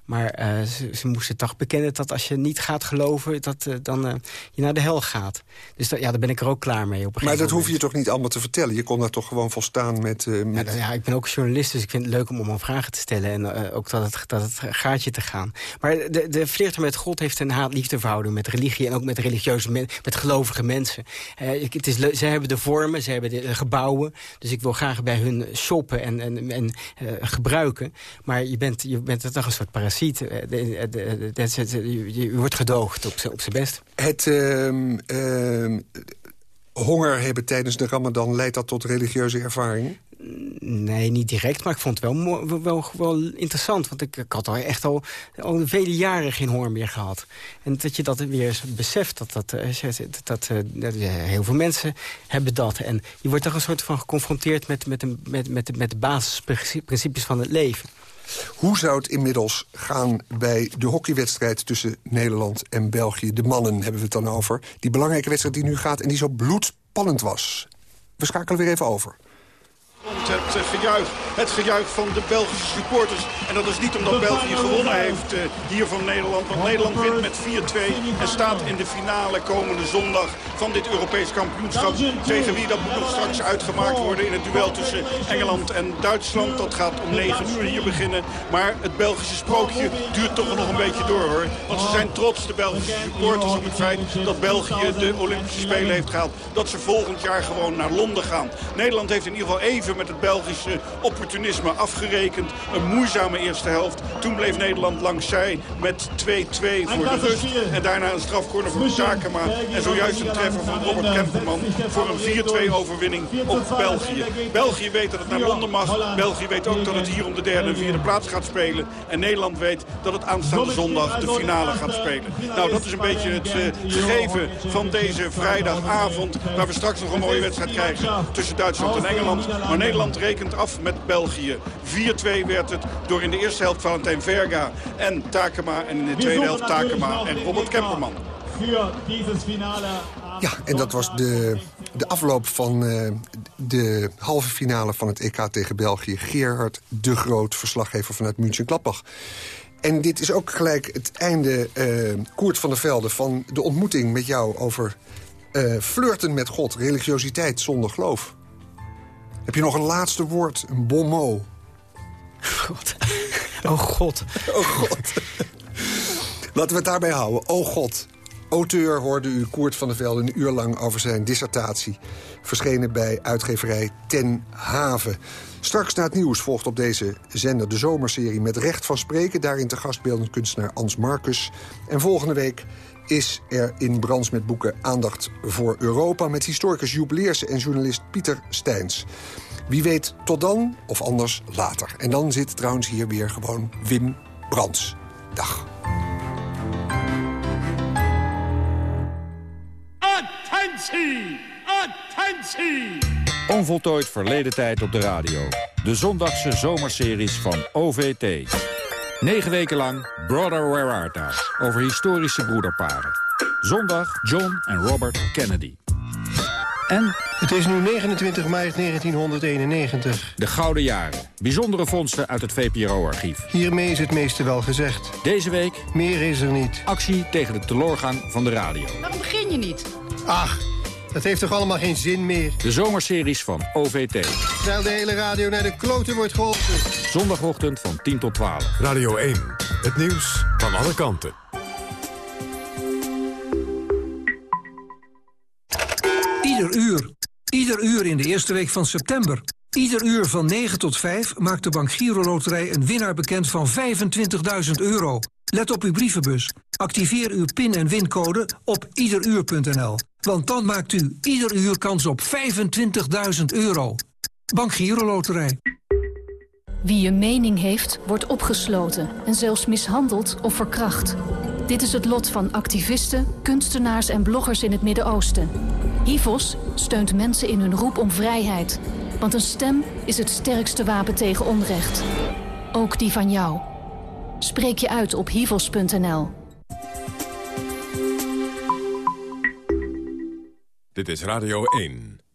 Maar uh, ze, ze, moesten toch bekennen dat als je niet gaat geloven... dat uh, dan uh, je naar de hel gaat. Dus dat, ja, daar ben ik er ook klaar mee. Op maar dat hoef je toch niet allemaal te vertellen? Je kon daar toch gewoon volstaan met... met... Ja, ja, ik ben ook journalist, dus ik vind het leuk om, om vragen te stellen. En ook dat het, dat het gaatje te gaan. Maar de, de flirten met God heeft een haat-liefdeverhouding met religie... en ook met religieuze met gelovige mensen. het is ze hebben de vormen, ze hebben de gebouwen. Dus ik wil graag bij hun shoppen en, en, en gebruiken. Maar je bent, je bent toch een soort parasiet ziet, je wordt gedoogd op zijn best. Het uh, uh, honger hebben tijdens de ramadan, leidt dat tot religieuze ervaringen? Nee, niet direct, maar ik vond het wel, wel, wel interessant. Want ik, ik, had al echt al, al vele jaren geen honger meer gehad. En dat je dat weer beseft, dat, dat, eh, dat, dat, eh, heel veel mensen hebben dat. En je wordt toch een soort van geconfronteerd met, met, met, met, met de basisprincipes van het leven. Hoe zou het inmiddels gaan bij de hockeywedstrijd tussen Nederland en België? De mannen hebben we het dan over. Die belangrijke wedstrijd die nu gaat en die zo bloedspannend was. We schakelen weer even over het eh, gejuich, het gejuich van de Belgische supporters. En dat is niet omdat België gewonnen heeft uh, hier van Nederland. Want Nederland wint met 4-2 en staat in de finale komende zondag van dit Europees kampioenschap. Tegen wie dat moet nog straks uitgemaakt worden in het duel tussen Engeland en Duitsland. Dat gaat om 9 uur hier beginnen. Maar het Belgische sprookje duurt toch nog een beetje door hoor. Want ze zijn trots, de Belgische supporters, op het feit dat België de Olympische Spelen heeft gehaald. Dat ze volgend jaar gewoon naar Londen gaan. Nederland heeft in ieder geval even met het Belgische opportunisme afgerekend. Een moeizame eerste helft. Toen bleef Nederland langs zij met 2-2 voor de rust. En daarna een strafcorner voor Takema. En zojuist een treffer van Robert Kemperman voor een 4-2 overwinning op België. België weet dat het naar Londen mag. België weet ook dat het hier om de derde en vierde plaats gaat spelen. En Nederland weet dat het aanstaande zondag de finale gaat spelen. Nou, dat is een beetje het uh, gegeven van deze vrijdagavond. Waar we straks nog een mooie wedstrijd krijgen tussen Duitsland en Engeland. Maar Nederland rekent af met België. 4-2 werd het door in de eerste helft Valentijn Verga en Takema. En in de tweede helft Takema en Robert Kemperman. Ja, en dat was de, de afloop van uh, de halve finale van het EK tegen België. Gerhard de Groot, verslaggever vanuit München-Gladbach. En dit is ook gelijk het einde, uh, Koert van der Velde... van de ontmoeting met jou over uh, flirten met God, religiositeit zonder geloof. Heb je nog een laatste woord, een bon mot? God. Oh God. oh God. Laten we het daarbij houden. Oh God. Auteur hoorde u Koert van der Velde een uur lang over zijn dissertatie. Verschenen bij uitgeverij Ten Haven. Straks na het nieuws volgt op deze zender de zomerserie met recht van spreken. Daarin te gastbeeldend kunstenaar Ans Marcus. En volgende week is er in Brands met Boeken aandacht voor Europa... met historicus Joep en journalist Pieter Steins. Wie weet tot dan, of anders later. En dan zit trouwens hier weer gewoon Wim Brands. Dag. Attentie! Attentie! Onvoltooid verleden tijd op de radio. De zondagse zomerseries van OVT. Negen weken lang Brother Where Art Thou, over historische broederparen. Zondag John en Robert Kennedy. En Het is nu 29 maart 1991. De Gouden Jaren. Bijzondere vondsten uit het VPRO-archief. Hiermee is het meeste wel gezegd. Deze week... Meer is er niet. Actie tegen de teloorgang van de radio. Waarom begin je niet? Ach, dat heeft toch allemaal geen zin meer? De zomerseries van OVT. Terwijl de hele radio naar de kloten wordt geholpen. Zondagochtend van 10 tot 12. Radio 1. Het nieuws van alle kanten. Ieder uur. Ieder uur in de eerste week van september. Ieder uur van 9 tot 5 maakt de Bank Giro Loterij een winnaar bekend van 25.000 euro. Let op uw brievenbus. Activeer uw pin- en wincode op iederuur.nl. Want dan maakt u ieder uur kans op 25.000 euro. Bank Giro Loterij. Wie een mening heeft, wordt opgesloten en zelfs mishandeld of verkracht. Dit is het lot van activisten, kunstenaars en bloggers in het Midden-Oosten. HIVOS steunt mensen in hun roep om vrijheid. Want een stem is het sterkste wapen tegen onrecht. Ook die van jou. Spreek je uit op hivos.nl. Dit is Radio 1.